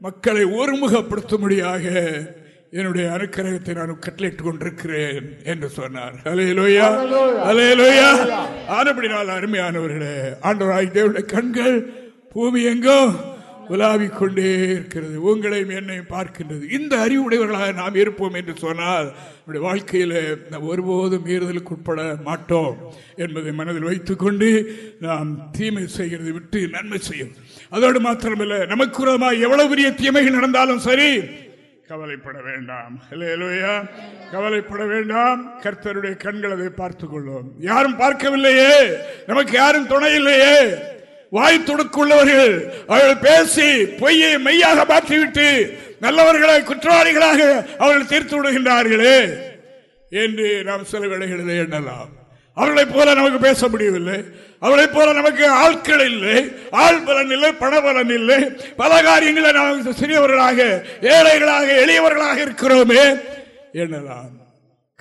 Speaker 2: மக்களை ஒருமுகப்படுத்தும்படியாக என்னுடைய அனுக்கிரகத்தை நான் கட்டளையிட்டுக் கொண்டிருக்கிறேன் என்று சொன்னார். அலையலோயா அலையலோயா ஆனப்படினால் அருமையானவர்களே ஆண்டவராய் தேவனுடைய கண்கள் பூமி எங்கோ உலாவிக் கொண்டே இருக்கிறது. உங்களையும் என்னையும் பார்க்கின்றது. இந்த அறிவுடையவர்களாக நாம் இருப்போம் என்று சொன்னால் நம்முடைய வாழ்க்கையில் நாம் ஒருபோதும் மீறுதலுக்கு உட்பட மாட்டோம் என்பதை மனதில் வைத்துக்கொண்டு நாம் தீமை செய்கிறது விட்டு நன்மை செய்யும். அதோடு மாத்திரமில்லை நமக்கு விரோதமாக எவ்வளவு பெரிய தீமைகள் நடந்தாலும் சரி கவலைப்பட வேண்டாம். இல்லையா கவலைப்பட வேண்டாம். கர்த்தருடைய கண்கள் அதை பார்த்துக் கொள்வோம் யாரும் பார்க்கவில்லையே. நமக்கு யாரும் துணை இல்லையே. வாய் துடுக்குள்ளவர்கள் அவர்கள் பேசி பொய்யை மெய்யாக மாற்றிவிட்டு நல்லவர்களை குற்றவாளிகளாக அவர்கள் தீர்த்து விடுகின்றார்களே என்று நாம் சில வேளைகளில் எண்ணலாம். அவர்களைப் போல நமக்கு பேச முடியவில்லை. அவளைப் போல நமக்கு ஆட்கள் இல்லை. ஆள் பலன் இல்லை பணபலன் இல்லை. பல காரியங்களை நாம் சிறியவர்களாக ஏழைகளாக எளியவர்களாக இருக்கிறோமே எனலாம்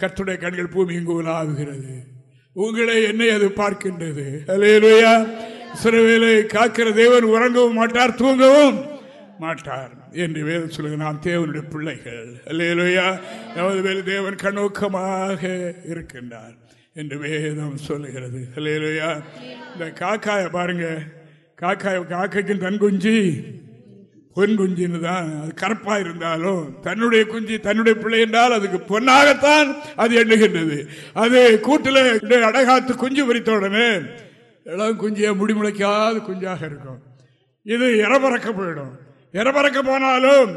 Speaker 2: கற்றுடைய கண்கள் பூமி இங்கு உலாவுகிறது உங்களை என்னை அது பார்க்கின்றது. அலையலுயா சிறுவேலை காக்கிற தேவன் உறங்கவும் மாட்டார் தூங்கவும் மாட்டார். என்று வேதம் சொல்லுங்க நாம் தேவனுடைய பிள்ளைகள். அல்லையா நமது வேலை தேவன் கண்ணோக்கமாக இருக்கின்றார் என்று வேதம் சொல்லுகிறது. அல்லையா இந்த காக்காய பாருங்க. காக்காய் காக்கைக்கு தன் குஞ்சி பொன் குஞ்சின்னு தான். அது கருப்பாக இருந்தாலும் தன்னுடைய குஞ்சு தன்னுடைய பிள்ளை என்றால் அதுக்கு பொன்னாகத்தான் அது எண்ணுகின்றது. அது கூட்டில் அடகாத்து குஞ்சு பொறித்த உடனே இளம் குஞ்சிய முடிமுளைக்காத குஞ்சாக இருக்கும். இது இறபறக்க போயிடும். இறபறக்க போனாலும்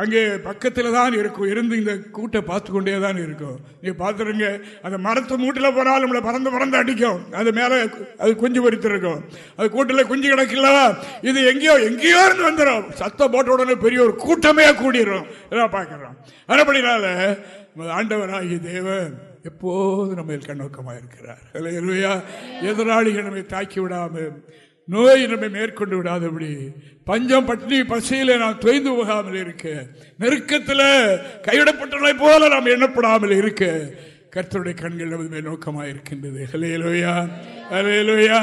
Speaker 2: அங்கே பக்கத்தில் தான் இருக்கும். இருந்து இந்த கூட்டை பார்த்து கொண்டே தான் இருக்கும். நீ பார்த்துருங்க. அந்த மரத்து மூட்டில் போனாலும் நம்மளை பறந்து பறந்து அடிக்கும். அது மேலே அது குஞ்சு பொறித்திருக்கும் அது கூட்டில் குஞ்சு கிடக்கல இது எங்கேயோ எங்கேயோ இருந்து வந்துடும் சத்தம் போட்ட உடனே பெரிய ஒரு கூட்டமே கூடிடும் இதான் பார்க்குறோம். அதுபடினால ஆண்டவராகி தேவன் எப்போது நம்ம கண்ணோக்கமாக இருக்கிறார். இல்லையா எதிராளிகள் நம்மை தாக்கி விடாமல் நோய் நம்மை மேற்கொண்டு விடாதபடி பஞ்சம் பட்டினி பசியில நாம் தொய்ந்து போகாமல் இருக்க நெருக்கத்தில் கைவிடப்பட்டுள்ளதை போல நாம் எண்ணப்படாமல் இருக்க கர்த்தருடைய கண்கள் நமது மேல் நோக்கமாக இருக்கின்றது. ஹலேலுயா ஹலேலுயா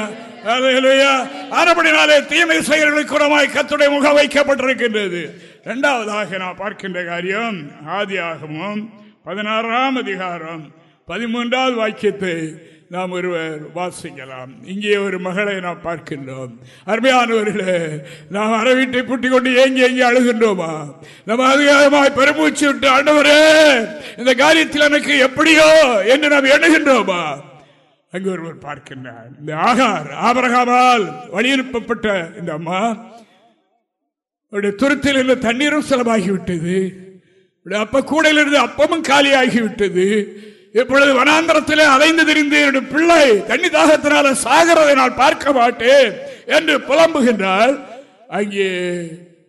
Speaker 2: ஹலேலுயா ஆனபடினாலே தீமை செயல்களுக்கு குறமாய் கர்த்தருடைய முகம் வைக்கப்பட்டிருக்கின்றது. இரண்டாவதாக நான் பார்க்கின்ற காரியம் ஆதியாகமும் பதினாறாம் அதிகாரம் பதிமூன்றாவது வாக்கியத்தை நாம் ஒருவர் வாசிக்கலாம். இங்கே ஒரு மகளை நாம் பார்க்கின்றோம். அருமையானவர்களே நாம் அறவீட்டை பூட்டி கொண்டு ஏங்கி ஏங்கி அழுகின்றோமா? நம்ம அதிகாரமாய் பெருமூச்சு விட்டு ஆண்டவரே இந்த காரியத்தில் எனக்கு எப்படியோ என்று நாம் எண்ணுகின்றோமா? அங்கு ஒருவர் பார்க்கின்றார். இந்த ஆகார் ஆபரகாமால் வலியுறுப்பப்பட்ட இந்த அம்மா அவருடைய துருத்தில் இருந்த தண்ணீரும் செலவாகிவிட்டது. அப்ப கூடையிலிருந்து அப்பமும் காலியாகிவிட்டது. இப்பொழுது வனாந்திரத்திலே அலைந்து திரிந்து என்னுடைய பிள்ளை தண்ணி தாகத்தினால சாகிறதை நான் பார்க்க மாட்டேன் என்று புலம்புகின்றார். அங்கே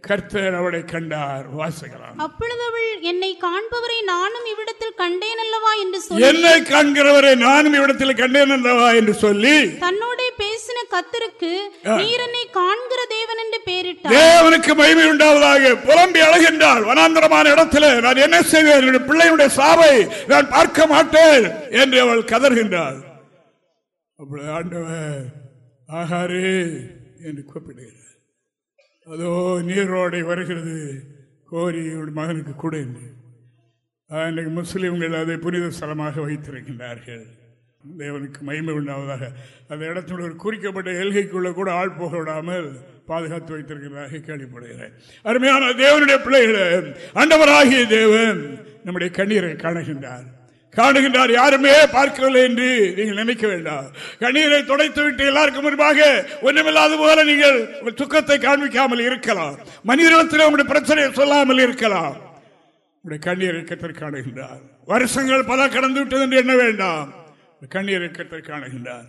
Speaker 2: கர்த்தர் அவளை கண்டார். வாசிக்கலாம்.
Speaker 4: அப்பொழுது அவள் என்னை காண்பவரை நானும் இவ்விடத்தில் கண்டேன் அல்லவா? என்று சொல்லி
Speaker 2: என்னை காண்கிறவரை நானும் இவ்விடத்தில் கண்டேன் அல்லவா? என்று சொல்லி
Speaker 4: தன்னோட பேசின கத்தருக்கு நீர் என்னை காண்கிற தேவன் என்று பெயரிட்டார்.
Speaker 2: தேவனுக்கு மகிமை உண்டாவதாக புலம்பி அழகின்றார். வனாந்திரமான இடத்துல நான் என்ன செய்வேன்? என்னுடைய பிள்ளையுடைய சாவை நான் பார்க்க மாட்டேன் என்று அவள் கதர்கின்றாள் அப்பொழுது ஆண்டவர் ஆகாரே என்று கூப்பிடுகிறார். அதோ நீரோடை வருகிறது. கோரி மகனுக்கு கூட என்று இன்றைக்கு முஸ்லீம்கள் அதை புனித ஸ்தலமாக வைத்திருக்கின்றார்கள். தேவனுக்கு மயிமை உண்டாவதாக. அந்த இடத்துல ஒரு குறிக்கப்பட்ட எல்கைக்குள்ளே கூட ஆள் போக விடாமல் பாதுகாத்து வைத்திருக்கிறதாக கேள்விப்படுகிறேன். அருமையான தேவனுடைய பிள்ளைகளை ஆண்டவராகிய தேவன் நம்முடைய கண்ணீரை காணுகின்றார். காணுகின்றார் யாருமே பார்க்கவில்லை என்று நீங்கள் நினைக்க வேண்டாம். கண்ணீரை துடைத்து விட்டு எல்லாருக்கும் முன்பாக ஒன்றுமில்லாத போல நீங்கள் துக்கத்தை காண்பிக்காமல் இருக்கலாம். மனிதத்தில் உங்களுடைய பிரச்சனையை சொல்லாமல் இருக்கலாம். உங்களுடைய கண்ணீரை கத்தர் காணுகின்றார். வருஷங்கள் பல கடந்து விட்டது என்று எண்ண வேண்டாம். கண்ணீரை கத்தர் காணுகின்றார்.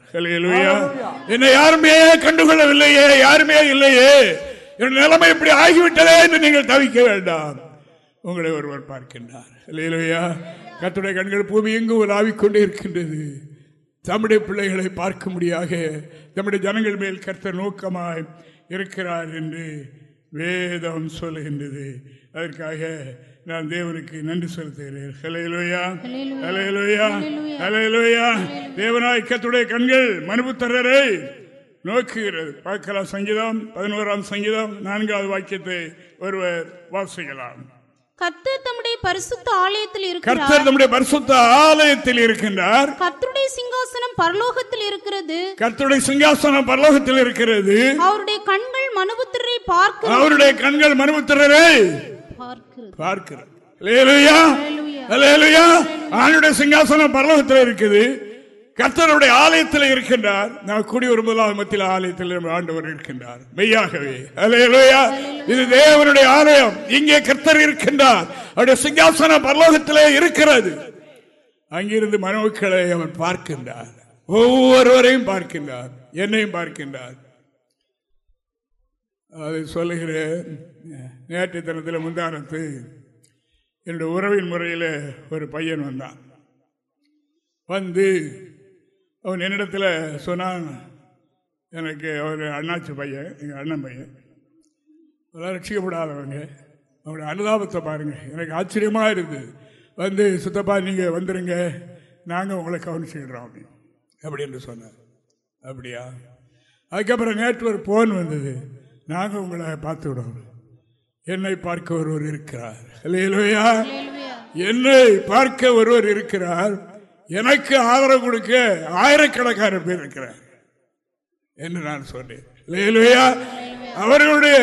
Speaker 2: என்னை யாருமே கண்டுகொள்ளவில்லையே யாருமே இல்லையே. என் நிலைமை இப்படி ஆகிவிட்டதே என்று நீங்கள் தவிக்க வேண்டாம். உங்களை ஒருவர் பார்க்கின்றார். இல்லையா கத்துடைய கண்கள் பூமி எங்கு உலாவிக் கொண்டே இருக்கின்றது? தம்முடைய பிள்ளைகளை பார்க்க முடியாக நம்முடைய ஜனங்கள் மேல் கர்த்தர் நோக்கமாய் இருக்கிறார் என்று வேதம் சொல்லுகின்றது. அதற்காக நான் தேவனுக்கு நன்றி செலுத்துகிறேன். ஹலையிலோயா ஹலையிலோயா ஹலையிலோயா தேவனாய் கத்துடைய கண்கள் மனுபுத்தரரை நோக்குகிறது. பார்க்கலாம் சங்கீதம் பதினோராம் சங்கீதம் நான்காவது வாக்கியத்தை ஒருவர் வாசிக்கலாம்.
Speaker 4: கர்த்தர் தம்முடைய பரிசுத்த ஆலயத்தில் இருக்கிறார்.
Speaker 2: கர்த்தர் நம்முடைய பரிசுத்த ஆலயத்தில் இருக்கின்றார்.
Speaker 4: கர்த்தருடைய சிங்காசனம் பரலோகத்தில் இருக்கிறது.
Speaker 2: கர்த்தருடைய சிங்காசனம் பரலோகத்தில் இருக்கிறது.
Speaker 4: அவருடைய கண்கள் மனுபுத்திரரை பார்க்க
Speaker 2: அவருடைய கண்கள் மனுபுத்திரரை
Speaker 4: பார்க்கிறது.
Speaker 2: பார்க்கிறார் அல்லேலூயா அல்லேலூயா ஆணுடைய சிங்காசனம் பரலோகத்தில் இருக்குது. கர்த்தருடைய ஆலயத்தில் இருக்கின்றார். நான் கூடி ஒரு முதலாவது மத்தியில் ஆலயத்தில் ஆண்டவர் இருக்கின்றார். மெய்யாகவே. இது தேவனுடைய ஆலயம். இங்கே கர்த்தர் இருக்கின்றார். அவருடைய சிங்காசனம் பரலோகத்திலே இருக்கிறது. அங்கிருந்து மனுக்களை அவன் பார்க்கின்றார். ஒவ்வொருவரையும் பார்க்கின்றார். என்னையும் பார்க்கின்றார். அதை சொல்லுகிறேன். நேற்று தினத்தில் முந்தானத்து என்னுடைய உறவின் முறையில் ஒரு பையன் வந்தான். வந்து அவன் என்னிடத்தில் சொன்னான். எனக்கு ஒரு அண்ணாச்சி பையன் எங்கள் அண்ணன் பையன். அதெல்லாம் ரட்சிக்கப்படாதவங்க. அவனுடைய அனுதாபத்தை பாருங்கள் எனக்கு ஆச்சரியமாக இருக்குது வந்து சுத்தப்பா நீங்கள் வந்துடுங்க நாங்கள் உங்களை கவனிச்சுக்கிறோம் அப்படின்னு. அப்படின்னு சொன்னார். அப்படியா? அதுக்கப்புறம் நேற்று ஒரு ஃபோன் வந்தது. நாங்கள் உங்களை பார்த்து விடுவோம் என்னை பார்க்க ஒருவர் இருக்கிறார். இல்லையா என்னை பார்க்க ஒருவர் இருக்கிறார். எனக்கு ஆதரவு கொடுக்க ஆயிரக்கணக்கான பேர் இருக்கிறார். என்று நான் சொன்னேன். இல்லையா அவர்களுடைய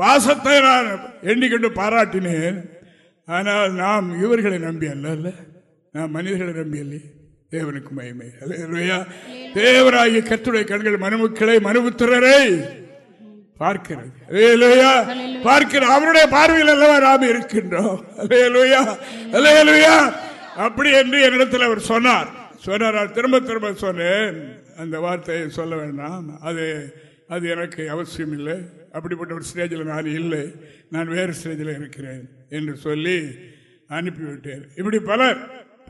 Speaker 2: பாசத்தை நான் எண்ணிக்கொண்டு பாராட்டினேன். ஆனால் நாம் இவர்களை நம்பி அல்ல அல்ல நாம் மனிதர்களை நம்பி இல்லை தேவனுக்கு மகிமை. அல்லையா தேவராகிய கத்துடைய கண்கள் மனுமக்களை மனுபுத்திரரை. பார்க்கிறது. அல்லேலூயா பார்க்கிற அவருடைய பார்வையில் அல்லவா நாம் இருக்கின்றோம். அல்லேலூயா அல்லேலூயா அப்படி என்று என்னிடத்தில் அவர் சொன்னார். சொன்னார் திரும்ப திரும்ப சொன்னேன். அந்த வார்த்தையை சொல்ல வேண்டாம். அது அது எனக்கு அவசியம் இல்லை அப்படிப்பட்ட ஒரு ஸ்டேஜில் நான் இல்லை. நான் வேறு ஸ்டேஜில் இருக்கிறேன் என்று சொல்லி அனுப்பிவிட்டேன் இப்படி பலர்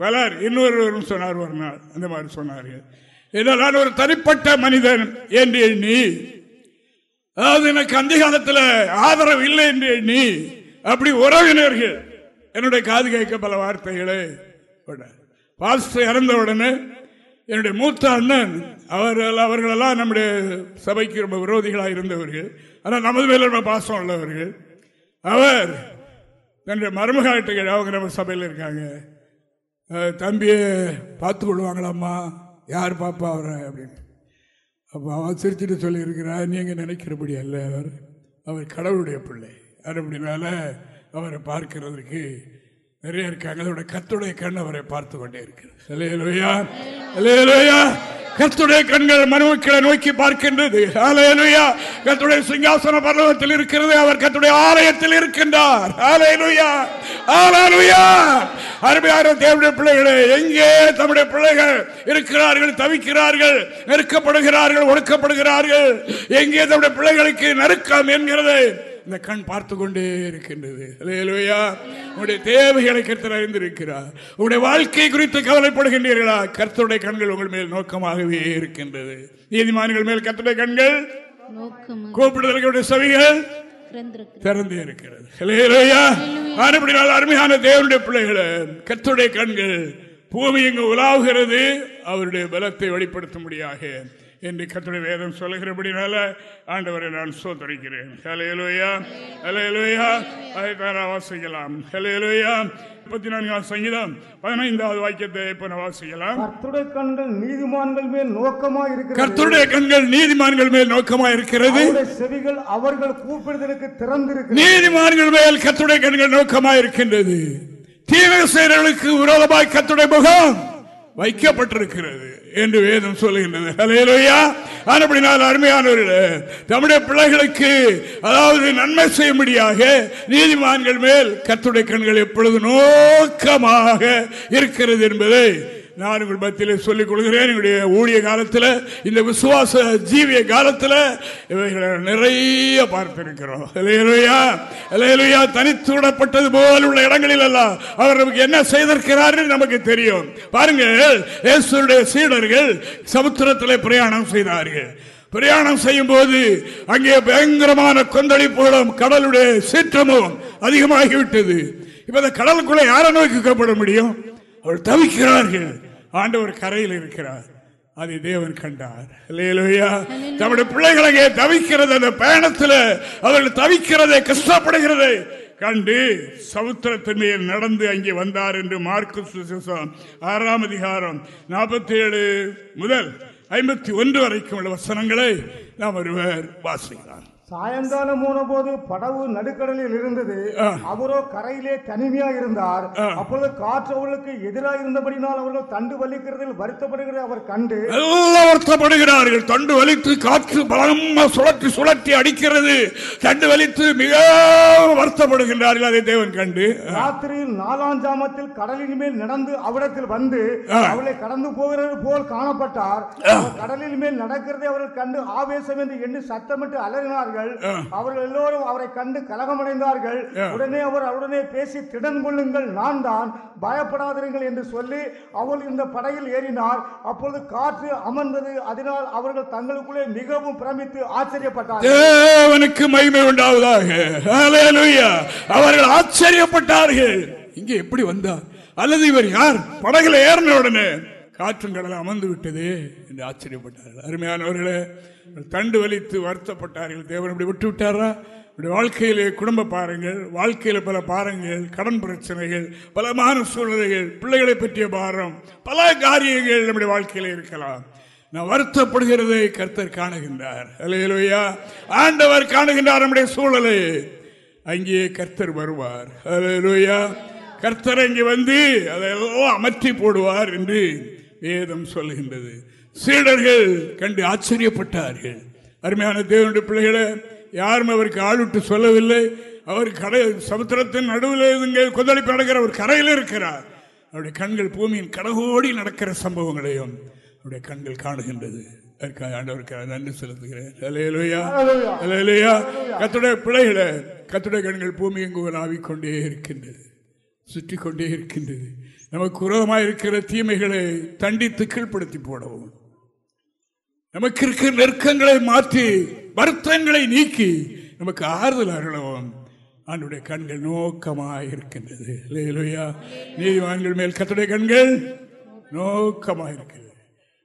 Speaker 2: பலர் இன்னொருவரும் சொன்னார் ஒரு நாள். அந்த மாதிரி சொன்னார்கள். ஏன்னா நான் ஒரு தனிப்பட்ட மனிதன் என்று எண்ணி அதாவது எனக்கு அந்த காலத்தில் ஆதரவு இல்லை என்று எண்ணி அப்படி உறவினர்கள் என்னுடைய காது கேட்க பல வார்த்தைகளை பாஸ்டர் இறந்த உடனே என்னுடைய மூத்த அண்ணன் அவர்கள் அவர்களெல்லாம் நம்முடைய சபைக்கு ரொம்ப விரோதிகளாக இருந்தவர்கள். ஆனால் நமது மேல ரொம்ப பாசம் உள்ளவர்கள். அவர் தன்னுடைய மருமகாட்டுகள் அவங்க நம்ம சபையில் இருக்காங்க. தம்பியை பார்த்து கொள்வாங்களாம்மா. யார் பாப்பா அவரை அப்படின்னு. அப்போ அவன் சிரிச்சுட்டு சொல்லியிருக்கிறார் நீங்கள் நினைக்கிறபடி அல்ல அவர் அவர் கடவுளுடைய பிள்ளை. அப்படினால அவரை பார்க்கிறதுக்கு நிறைய இருக்காங்க. அதோட கத்துடைய கண் அவரை பார்த்து கொண்டே இருக்கிறது. கத்துடைய கண்கள் மனுமக்களை நோக்கி பார்க்கின்றது. அல்லேலூயா கத்துடைய சிங்காசன பர்வத்தில் இருக்கிறது. அவர் கத்துடைய ஆலயத்தில் இருக்கின்றார். அல்லேலூயா அல்லேலூயா அருமையான தேவடைய பிள்ளைகளே எங்கே தம்முடைய பிள்ளைகள் இருக்கிறார்கள் தவிக்கிறார்கள் நெருக்கப்படுகிறார்கள் ஒடுக்கப்படுகிறார்கள்? எங்கே தம்முடைய பிள்ளைகளுக்கு நெருக்கம் என்கிறது இந்த கண் பார்த்து கொண்டே இருக்கின்றது. அல்லேலூயா உங்களுடைய தேவைகளை கருத்தர் அறிந்திருக்கிறார். உங்களுடைய வாழ்க்கை குறித்து கவலைப்படுகின்றீர்களா? கர்த்தருடைய கண்கள் உங்கள் மேல் நோக்கமாகவே இருக்கின்றது. நீதிமான்கள் மேல் கர்த்தருடைய கண்கள் கூப்பிடுதலுடைய செவிகள் திறந்தே இருக்கிறது. ஆனபடியால் அருமையான தேவனுடைய பிள்ளைகளை கர்த்தருடைய கண்கள் பூமி இங்கு உலாவுகிறது அவருடைய பலத்தை வெளிப்படுத்தும்படியாக. என்று கர்த்தருடைய வேதம் சொல்லுகிறபடினால ஆண்டவரை நான் சோதரிக்கிறேன் ஹலேலுயா ஹலேலுயா அதை வாசிக்கலாம். ஹலேலுயா முப்பத்தி நான்காம் சங்கீதம் பதினைந்தாவது வாக்கியத்தை இப்ப நான் வாசிக்கலாம்.
Speaker 3: கர்த்தருடைய கண்கள் நீதிமான்கள் மேல் நோக்கமா இருக்கிறது.
Speaker 2: கர்த்தருடைய கண்கள் நீதிமான்கள் மேல் நோக்கமா இருக்கிறது.
Speaker 3: செவிகள் அவர்கள் கூப்பிடுதலுக்கு திறந்திருக்கிறது.
Speaker 2: நீதிமான்கள் மேல் கத்துடைய கண்கள் நோக்கமாக இருக்கின்றது. தீமை செய்தவர்களுக்கு விரோதமாய் கத்துடைய முகம். வைக்கப்பட்டிருக்கிறது என்று வேதம் சொல்லுகின்றது. ஹalleluya ஆனபடினால் அருமையானவர்கள் தம்முடைய பிள்ளைகளுக்கு அதாவது நன்மை செய்யும்படியாக நீதிமான்கள் மேல் கத்துடைய கண்கள் எப்பொழுது நோக்கமாக இருக்கிறது என்பதை நான் உங்கள் மத்தியில் சொல்லிக் கொள்கிறேன். என்னுடைய ஊழிய காலத்தில் இந்த விசுவாச ஜீவிய காலத்தில் இவைகளை நிறைய பார்த்திருக்கிறோம். இல்லையா இல்லையா தனித்து போல் உள்ள இடங்களில் எல்லாம் அவர் நமக்கு என்ன செய்திருக்கிறார் நமக்கு தெரியும். பாருங்கள் இயேசுடைய சீடர்கள் சமுத்திரத்தில் பிரயாணம் செய்தார்கள். பிரயாணம் செய்யும் போது அங்கே பயங்கரமான கொந்தளிப்புகளும் கடலுடைய சீற்றமும் அதிகமாகிவிட்டது. இப்ப இந்த கடலுக்குள்ள யாரை நோக்கி கூப்பிட முடியும்? அவள் தவிக்கிறார்கள். ஆண்டவர் கரையில் இருக்கிறார். அதை தேவன் கண்டார். அல்லேலூயா நம்முடைய பிள்ளைகள் அங்கே தவிக்கிறது அந்த பயணத்தில் அவர்கள் தவிக்கிறதை கஷ்டப்படுகிறதை கண்டு சமுத்திரத்தின் மேல் நடந்து அங்கே வந்தார் என்று மார்க்கு ஆறாம் அதிகாரம் நாற்பத்தி ஏழு முதல் ஐம்பத்தி ஒன்று வரைக்கும் உள்ள வசனங்களை நாம் ஒருவர் வாசிக்கிறார்
Speaker 3: சாயங்காலம் போன போது படகு நடுக்கடலில் இருந்தது. அவரோ கரையிலே தனிமையா இருந்தார். அப்பொழுது காற்று அவர்களுக்கு எதிராக இருந்தபடினால் அவர்கள் தண்டு வலிக்கிறதில் வருத்தப்படுகிறதை அவர் கண்டு.
Speaker 2: எல்லாம் வருத்தப்படுகிறார்கள். தண்டு வலித்து காற்று பலமா சுழற்றி சுழற்றி அடிக்கிறது. தண்டு வலித்து மிக வருத்தப்படுகின்றார்கள். அதை தேவன் கண்டு.
Speaker 3: ராத்திரியில் நாலாம் ஜாமத்தில் கடலின் மேல் நடந்து அவ்விடத்தில் வந்து அவளை கடந்து போகிறது போல் காணப்பட்டார். கடலின் மேல் நடக்கிறதை அவர்கள் கண்டு ஆவேசம் என்று எண்ணி சத்தமிட்டு அலறினார்கள். வந்தார்கள் அவர்கள் எல்லோரும் அவரை கண்டு கலகமடைந்தார்கள். உடனே அவர் அவருடனே பேசி திடன் கொள்ளுங்கள் நான் தான். பயப்படாதிருங்கள் என்று சொல்லி அவர் இந்த படகில் ஏறினார். அப்பொழுது காற்று அமர்ந்தது. அதனால் அவர்கள் தங்களுக்குள்ளே மிகவும் பிரமித்து ஆச்சரியப்பட்டார்கள்.
Speaker 2: தேவனுக்கு மகிமை உண்டாவதாக. அவர்கள் ஆச்சரியப்பட்டார்கள். இங்கே எப்படி வந்தார்? அல்லது இவர் யார்? படகுல ஏறின உடனே காற்றும் கடல் அமர்ந்து விட்டது என்று ஆச்சரியப்பட்டார்கள். அருமையானவர்களே தண்டு வலித்து வருத்தப்பட்டார்கள். தேவன் இப்படி விட்டு விட்டாரா இப்படி வாழ்க்கையிலே குடும்ப பாருங்கள் வாழ்க்கையில பல பாருங்கள் கடன் பிரச்சனைகள் பலமான சூழ்நிலைகள் பிள்ளைகளை பற்றிய பாரம் பல காரியங்கள் நம்முடைய வாழ்க்கையில இருக்கலாம். நான் வருத்தப்படுகிறதை கர்த்தர் காணுகின்றார். அல்லேலூயா ஆண்டவர் காணுகின்றார் நம்முடைய சூழலை அங்கே கர்த்தர் வருவார். அல்லேலூயா கர்த்தர் அங்கே வந்து அதையெல்லாம் அமர்த்தி போடுவார் என்று வேதம் சொல்லுகின்றது. சீடர்கள் கண்டு ஆச்சரியப்பட்டார்கள். அருமையான தேவனுடைய பிள்ளைகளை யாரும் அவருக்கு ஆளுட்டு சொல்லவில்லை. அவர் கடை சமுத்திரத்தின் நடுவில் இங்கே கொந்தளிப்பு நடக்கிற ஒரு கரையில் இருக்கிறார். அவருடைய கண்கள் பூமியின் கடகோடி நடக்கிற சம்பவங்களையும் அவருடைய கண்கள் காணுகின்றது. அதற்காக ஆண்டவருக்கு நன்றி செலுத்துகிறேன். கத்துடைய பிள்ளைகளை கத்துடைய கண்கள் பூமி எங்கு ஆவிக்கொண்டே இருக்கின்றது. சுற்றி கொண்டே இருக்கின்றது. நமக்கு உரதமாக இருக்கிற தீமைகளை தண்டித்து கீழ்ப்படுத்தி போடவும். நமக்கு இருக்கிற நெருக்கங்களை மாற்றி வருத்தங்களை நீக்கி நமக்கு ஆறுதல் அருளவும். ஆண்டுடைய கண்கள் நோக்கமாக இருக்கின்றது. இல்லையா நீதிவான்கள் மேல் கத்துடைய கண்கள் நோக்கமாக இருக்கிறது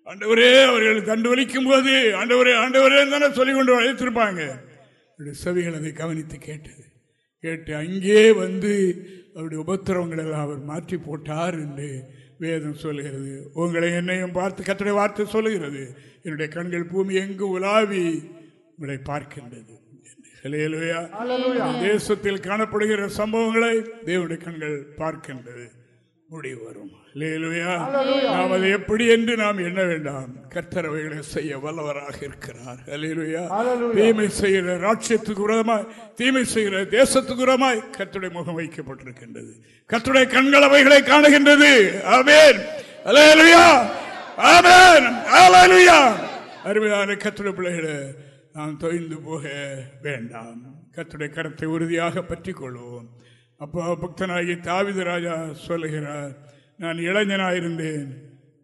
Speaker 2: ஆண்டவரே அவர்கள் தண்டு வலிக்கும் போது ஆண்டவரே ஆண்டவரே தானே சொல்லிக் கொண்டு அழைத்திருப்பாங்க செவிகள் அதை கவனித்து கேட்டது. கேட்டு அங்கே வந்து அவருடைய உபத்திரவங்கள் எல்லாம் அவர் மாற்றி போட்டார் என்று வேதம் சொல்லுகிறது உங்களை என்னையும் பார்த்து கத்துடைய வார்த்தை சொல்லுகிறது. என்னுடைய கண்கள் பூமி எங்கு உலாவி உங்களை பார்க்கின்றது. தேசத்தில் காணப்படுகிற சம்பவங்களை தேவனுடைய கண்கள் பார்க்கின்றது. முடிவு வரும். ஹல்லேலூயா. நாம் அதை எப்படி என்று நாம் எண்ண வேண்டாம். கர்த்தர் அவைகளை செய்ய வல்லவராக இருக்கிறார். ஹல்லேலூயா. தீமை செய்கிற ராட்சியத்துக்கு விரோதமாய் தீமை செய்கிற தேசத்துக்கு விரோதமாய் கர்த்தருடைய முகம் வைக்கப்பட்டிருக்கின்றது. கர்த்தருடைய கண்கள் அவைகளை காணுகின்றது. ஆமென் ஹல்லேலூயா. ஆமென் ஹல்லேலூயா. அருமையான கர்த்தருடைய பிள்ளைகளே நாம் தொய்ந்து போக வேண்டாம். கர்த்தருடைய கரத்தை உறுதியாக பற்றிக் கொள்வோம் அப்போ பக்தனாகி தாவித ராஜா சொல்லுகிறார் நான் இளைஞனாயிருந்தேன்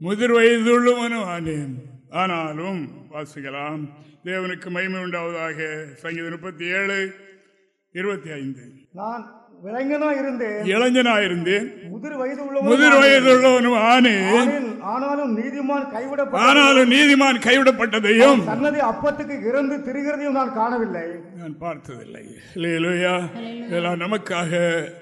Speaker 2: முதிர் வயதுள்ளவனும் ஆனேன். ஆனாலும் வாசிக்கலாம் தேவனுக்கு மகிமை உண்டாவதாக சங்கீதம் முப்பத்தி ஏழு இருபத்தி ஐந்து.
Speaker 3: நான் விலங்கனா இருந்தேன்
Speaker 2: இளைஞனாயிருந்தேன்.
Speaker 3: முதிர் வயது உள்ளவன்
Speaker 2: முதிர் வயதுள்ளவனும் ஆனேன்.
Speaker 3: ஆனேன். ஆனாலும் நீதிமான் கைவிடப்பட்ட
Speaker 2: ஆனாலும் நீதிமான் கைவிடப்பட்டதையும்
Speaker 3: சன்னதி அப்பத்துக்கு இறந்து திரிகிறதையும் நான் காணவில்லை.
Speaker 2: நான் பார்த்ததில்லை. இல்லையா இதெல்லாம் நமக்காக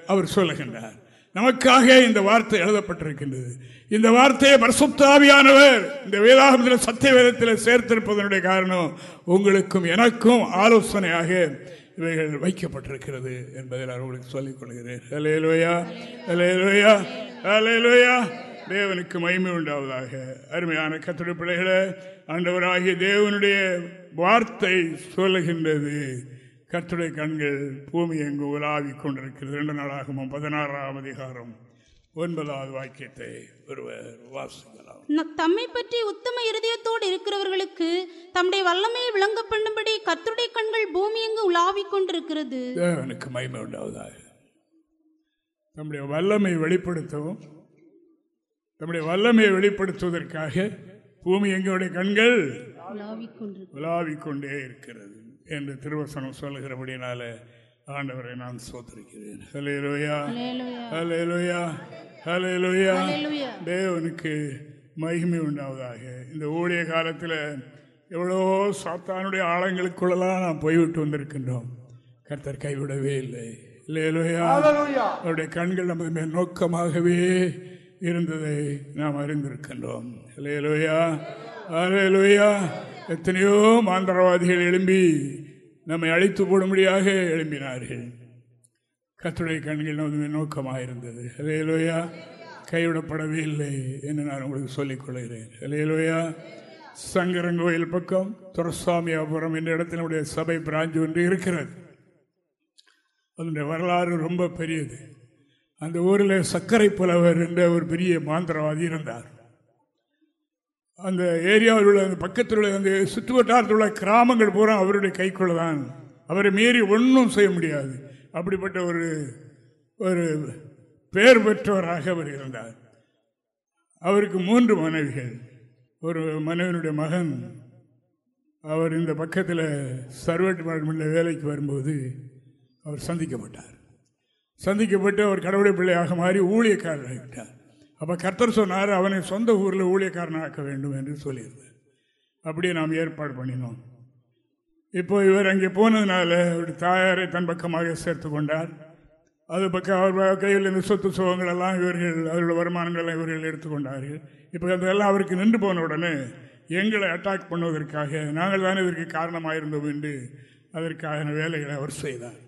Speaker 2: அவர் சொல்லுகின்றார். நமக்காக இந்த வார்த்தை எழுதப்பட்டிருக்கின்றது. இந்த வார்த்தையை பரிசுத்தாவியானவர் இந்த வேதாகமத்தில் சத்திய வேதத்தில் சேர்த்திருப்பதனுடைய காரணம் உங்களுக்கும் எனக்கும் ஆலோசனையாக இவைகள் வைக்கப்பட்டிருக்கிறது என்பதை நான் உங்களுக்கு சொல்லிக் கொள்கிறேன். அலையலுவையா அலையலுவையா அலையலுவையா தேவனுக்கு மகிமை உண்டாவதாக. அருமையான கத்துடைய பிள்ளைகளை ஆண்டவராகிய தேவனுடைய வார்த்தை சொல்லுகின்றது. கத்துடைய கண்கள் பூமி எங்கு உலாவிக் கொண்டிருக்கிறது. இரண்டு நாளாகவும் பதினாறாம் அதிகாரம் ஒன்பதாவது வாக்கியத்தை ஒருவர் வாசிக்கலாம்.
Speaker 4: தம்மை பற்றி உத்தம இருதயத்தோடு இருக்கிறவர்களுக்கு தம்முடைய வல்லமையை விளங்க பண்ணும்படி கர்த்தருடைய கண்கள் பூமி எங்கு உலாவிக் கொண்டிருக்கிறது?
Speaker 2: தேவனுக்கு மகிமை உண்டாவதாக. நம்முடைய வல்லமை வெளிப்படுத்தவும் நம்முடைய வல்லமையை வெளிப்படுத்துவதற்காக பூமி எங்களுடைய கண்கள்
Speaker 4: உலாவிக் கொண்டிருக்கிறது.
Speaker 2: உலாவிக் கொண்டே இருக்கிறது என்று திருவசனம் சொல்லுகிறபடினால ஆண்டவரை நான் சோதரிக்கிறேன் ஹalleluya ஹalleluya ஹalleluya
Speaker 4: Hallelujah.
Speaker 2: தேவனுக்கு மகிமை உண்டாவதாக. இந்த ஊழிய காலத்தில் எவ்வளோ சாத்தானுடைய ஆழங்களுக்குள்ளெல்லாம் நாம் போய்விட்டு வந்திருக்கின்றோம். கர்த்தர் கைவிடவே இல்லை. இல்லையா அவருடைய கண்கள் நமது மேல் நோக்கமாகவே இருந்ததை நாம் அறிந்திருக்கின்றோம். இல்லையா அலையலுயா எத்தனையோ மாந்திரவாதிகள் எழும்பி நம்மை அழித்து போடும்படியாக எழும்பினார்கள். கத்துடைய கண்கள் நமது நோக்கமாக இருந்தது அலையலுயா கைவிடப்படவே இல்லை என்று நான் உங்களுக்கு சொல்லிக் கொள்கிறேன். இல்லையிலோயா சங்கரங்கோயில் பக்கம் துரசாமியாபுரம் என்ற இடத்தில் நம்முடைய சபை பிராஞ்சு ஒன்று இருக்கிறது. அதனுடைய வரலாறு ரொம்ப பெரியது. அந்த ஊரில் சர்க்கரை புலவர் என்ற ஒரு பெரிய மாந்திரவாதி இருந்தார். அந்த ஏரியாவில் உள்ள அந்த பக்கத்தில் உள்ள அந்த சுற்று வட்டாரத்தில் உள்ள கிராமங்கள் பூரா அவருடைய கைக்குள்ள தான். அவரை மீறி ஒன்றும் செய்ய முடியாது. அப்படிப்பட்ட ஒரு ஒரு பெயர் பெற்றவராக அவர் இருந்தார். அவருக்கு மூன்று மனைவிகள். ஒரு மனைவியுடைய மகன். அவர் இந்த பக்கத்தில் சர்வே டிபார்ட்மெண்ட்டில் வேலைக்கு வரும்போது அவர் சந்திக்கப்பட்டார். சந்திக்கப்பட்டு அவர் கடவுளை பிள்ளையாக மாறி ஊழியக்காரராகிவிட்டார் அப்போ கர்த்தர் சொன்னார் அவனை சொந்த ஊரில் ஊழியக்காரனாக்க வேண்டும் என்று சொல்லியிருந்தார். அப்படியே நாம் ஏற்பாடு பண்ணினோம். இப்போ இவர் அங்கே போனதுனால ஒரு தாயாரை தன் பக்கமாக சேர்த்து கொண்டார். அது பக்கம் அவர் கையில் இருந்த சொத்து சுகங்கள் எல்லாம் இவர்கள் அவருடைய வருமானங்கள் எல்லாம் இவர்கள் எடுத்துக்கொண்டார்கள். இப்போ அதெல்லாம் அவருக்கு நின்று போன உடனே எங்களை அட்டாக் பண்ணுவதற்காக நாங்கள் தானே இதற்கு காரணமாக இருந்தோம் என்று அதற்கான வேலைகளை அவர் செய்தார்.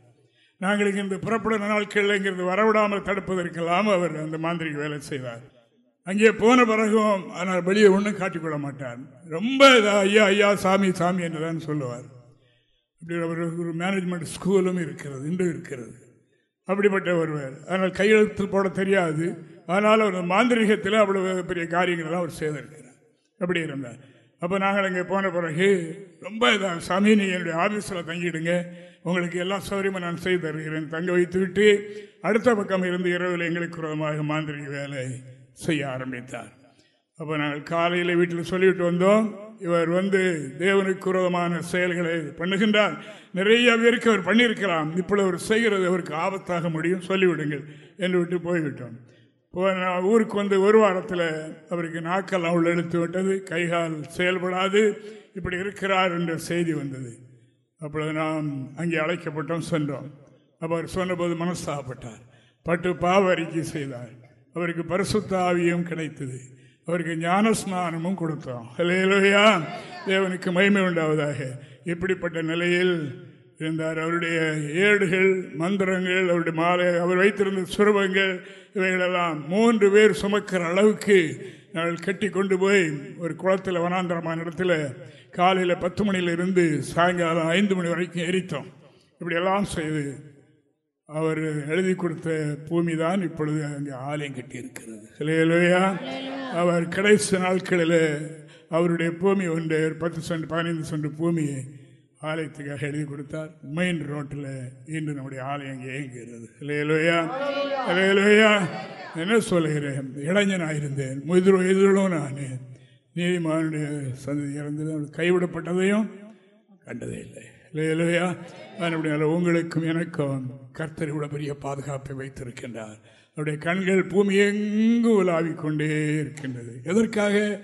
Speaker 2: நாங்கள் இங்கிருந்து புறப்பட நாட்களில் இங்கிருந்து வரவிடாமல் தடுப்பதற்கெல்லாம் அவர் அந்த மாந்திரிக வேலை செய்தார். அங்கே போன பிறகும் ஆனால் வெளியே ஒன்றும் காட்டிக்கொள்ள மாட்டார். ரொம்ப ஐயா ஐயா சாமி சாமி என்று தான் சொல்லுவார். இப்படி ஒரு ஒரு மேனேஜ்மெண்ட் ஸ்கூலும் இருக்கிறது இன்றும் இருக்கிறது. அப்படிப்பட்ட ஒருவர். ஆனால் கையெழுத்து போட தெரியாது. ஆனால் அவர் மாந்திரிகத்தில் அவ்வளவு பெரிய காரியங்களெல்லாம் அவர் செய்திருக்கிறார். அப்படி இருந்தார். அப்போ நாங்கள் அங்கே போன பிறகு ரொம்ப இதாக சாமி நீங்கள் என்னுடைய ஆஃபீஸில் தங்கிடுங்க. உங்களுக்கு எல்லா சௌகரியமும் நான் செய்து தருகிறேன். தங்க வைத்து விட்டு அடுத்த பக்கம் இருந்து இரவில் எங்களுக்கு விரோதமாக மாந்திரிக வேலை செய்ய ஆரம்பித்தார். அப்போ நாங்கள் காலையில் வீட்டில் சொல்லிவிட்டு வந்தோம். இவர் வந்து தேவனுக்கு விரோதமான செயல்களை பண்ணுகின்றார். நிறைய பேருக்கு அவர் பண்ணியிருக்கலாம். இப்பொழுது அவர் செய்கிறது அவருக்கு ஆபத்தாக முடியும். சொல்லிவிடுங்கள். என்று விட்டு போய்விட்டோம். போன ஊருக்கு வந்து ஒரு வாரத்தில் அவருக்கு நாக்கெல்லாம் உள்ள இழுத்து விட்டது. கைகால் செயல்படாது. இப்படி இருக்கிறார் என்ற செய்தி வந்தது. அப்பொழுது நாம் அங்கே அழைக்கப்பட்டோம் சென்றோம். அப்போ அவர் சொன்னபோது மனஸ்தாபப்பட்டார். பட்டு பாவ அறிக்கை செய்தார். அவருக்கு பரிசுத்த ஆவியும் கிடைத்தது. அவருக்கு ஞானஸ்நானமும் கொடுத்தோம். ஹலேலுயா தேவனுக்கு மகிமை உண்டாவதாக. இப்படிப்பட்ட நிலையில் இருந்தார். அவருடைய ஏடுகள் மந்திரங்கள் அவருடைய மாலை அவர் வைத்திருந்த சுரபங்கள் இவைகளெல்லாம் மூன்று பேர் சுமக்கிற அளவுக்கு நாங்கள் கட்டி கொண்டு போய் ஒரு குளத்தில் வனாந்தரமான இடத்துல காலையில் பத்து மணியிலிருந்து சாயங்காலம் ஐந்து மணி வரைக்கும் எரித்தோம். இப்படியெல்லாம் செய்து அவர் எழுதி கொடுத்த பூமி தான் இப்பொழுது அங்கே ஆலயம் கட்டி இருக்கிறது இல்லையா அவர் கடைசி நாட்களில் அவருடைய பூமி ஒன்று பத்து சென்ட் பதினைந்து சென்ட் பூமியை ஆலயத்துக்காக எழுதி கொடுத்தார். மெயின் ரோட்டில் இன்று நம்முடைய ஆலயம் இயங்குகிறது. இல்லையிலோயா இல்லையிலோயா என்ன சொல்கிறேன் இளைஞனாக இருந்தேன் முதிர் வயதிலும் நான். நீதிமானுடைய சந்ததி இறந்தது கைவிடப்பட்டதையும் கண்டதே இல்லை. இல்லையிலோயா அதனுடைய உங்களுக்கும் எனக்கும் கர்த்தர் விட பெரிய பாதுகாப்பை வைத்திருக்கின்றார். அவருடைய கண்கள் பூமி எங்கு உலாவிக் கொண்டே இருக்கின்றது. எதற்காக?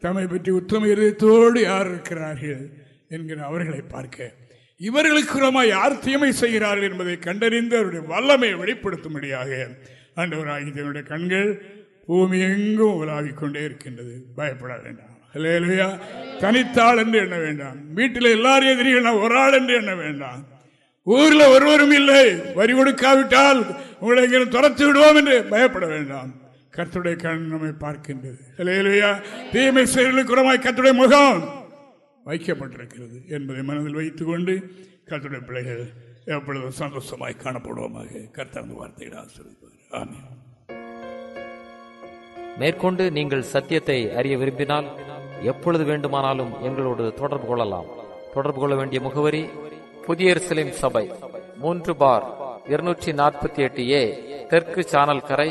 Speaker 2: தம்மை பற்றி உத்தம இதயத்தோடு யார் இருக்கிறார்கள் என்கிற அவர்களை பார்க்க. இவர்களுக்கு புறமா யார் தீமை செய்கிறார்கள் என்பதை கண்டறிந்து அவருடைய வல்லமையை வெளிப்படுத்தும்படியாக ஆண்டவராகி தன்னுடைய கண்கள் பூமி எங்கும் உலாவிக் கொண்டே இருக்கின்றது. பயப்பட வேண்டாம். இல்லையா தனித்தாள் என்று எண்ண வேண்டாம். வீட்டில் எல்லாரும் எதிரிகள் ஒரு ஆள் என்று எண்ண வேண்டாம். ஊரில் ஒருவரும் இல்லை. வரி கொடுக்காவிட்டால் உங்களை எங்கேயும் துரத்து விடுவோம் என்று பயப்பட வேண்டாம். கர்த்தருடைய கண் நம்மை பார்க்கின்றது. இல்லையா தீமை செயல்களுக்கு குறமாய் முகம் வைக்கப்பட்டிருக்கிறது என்பதை மனதில் வைத்துக் கொண்டு பிள்ளைகள் எப்பொழுதும் சந்தோஷமாய் காணப்படுவோமாக. கர்த்தர் வார்த்தையிட ஆசிரியர்
Speaker 5: மேற்கொண்டு நீங்கள் சத்தியத்தை அறிய விரும்பினால் எப்பொழுது வேண்டுமானாலும் எங்களோடு தொடர்பு கொள்ளலாம். தொடர்பு கொள்ள வேண்டிய முகவரி புதிய சிலிம் சபை மூன்று பார் இருநூற்றி நாற்பத்தி எட்டு ஏ தெற்கு சானல் கரை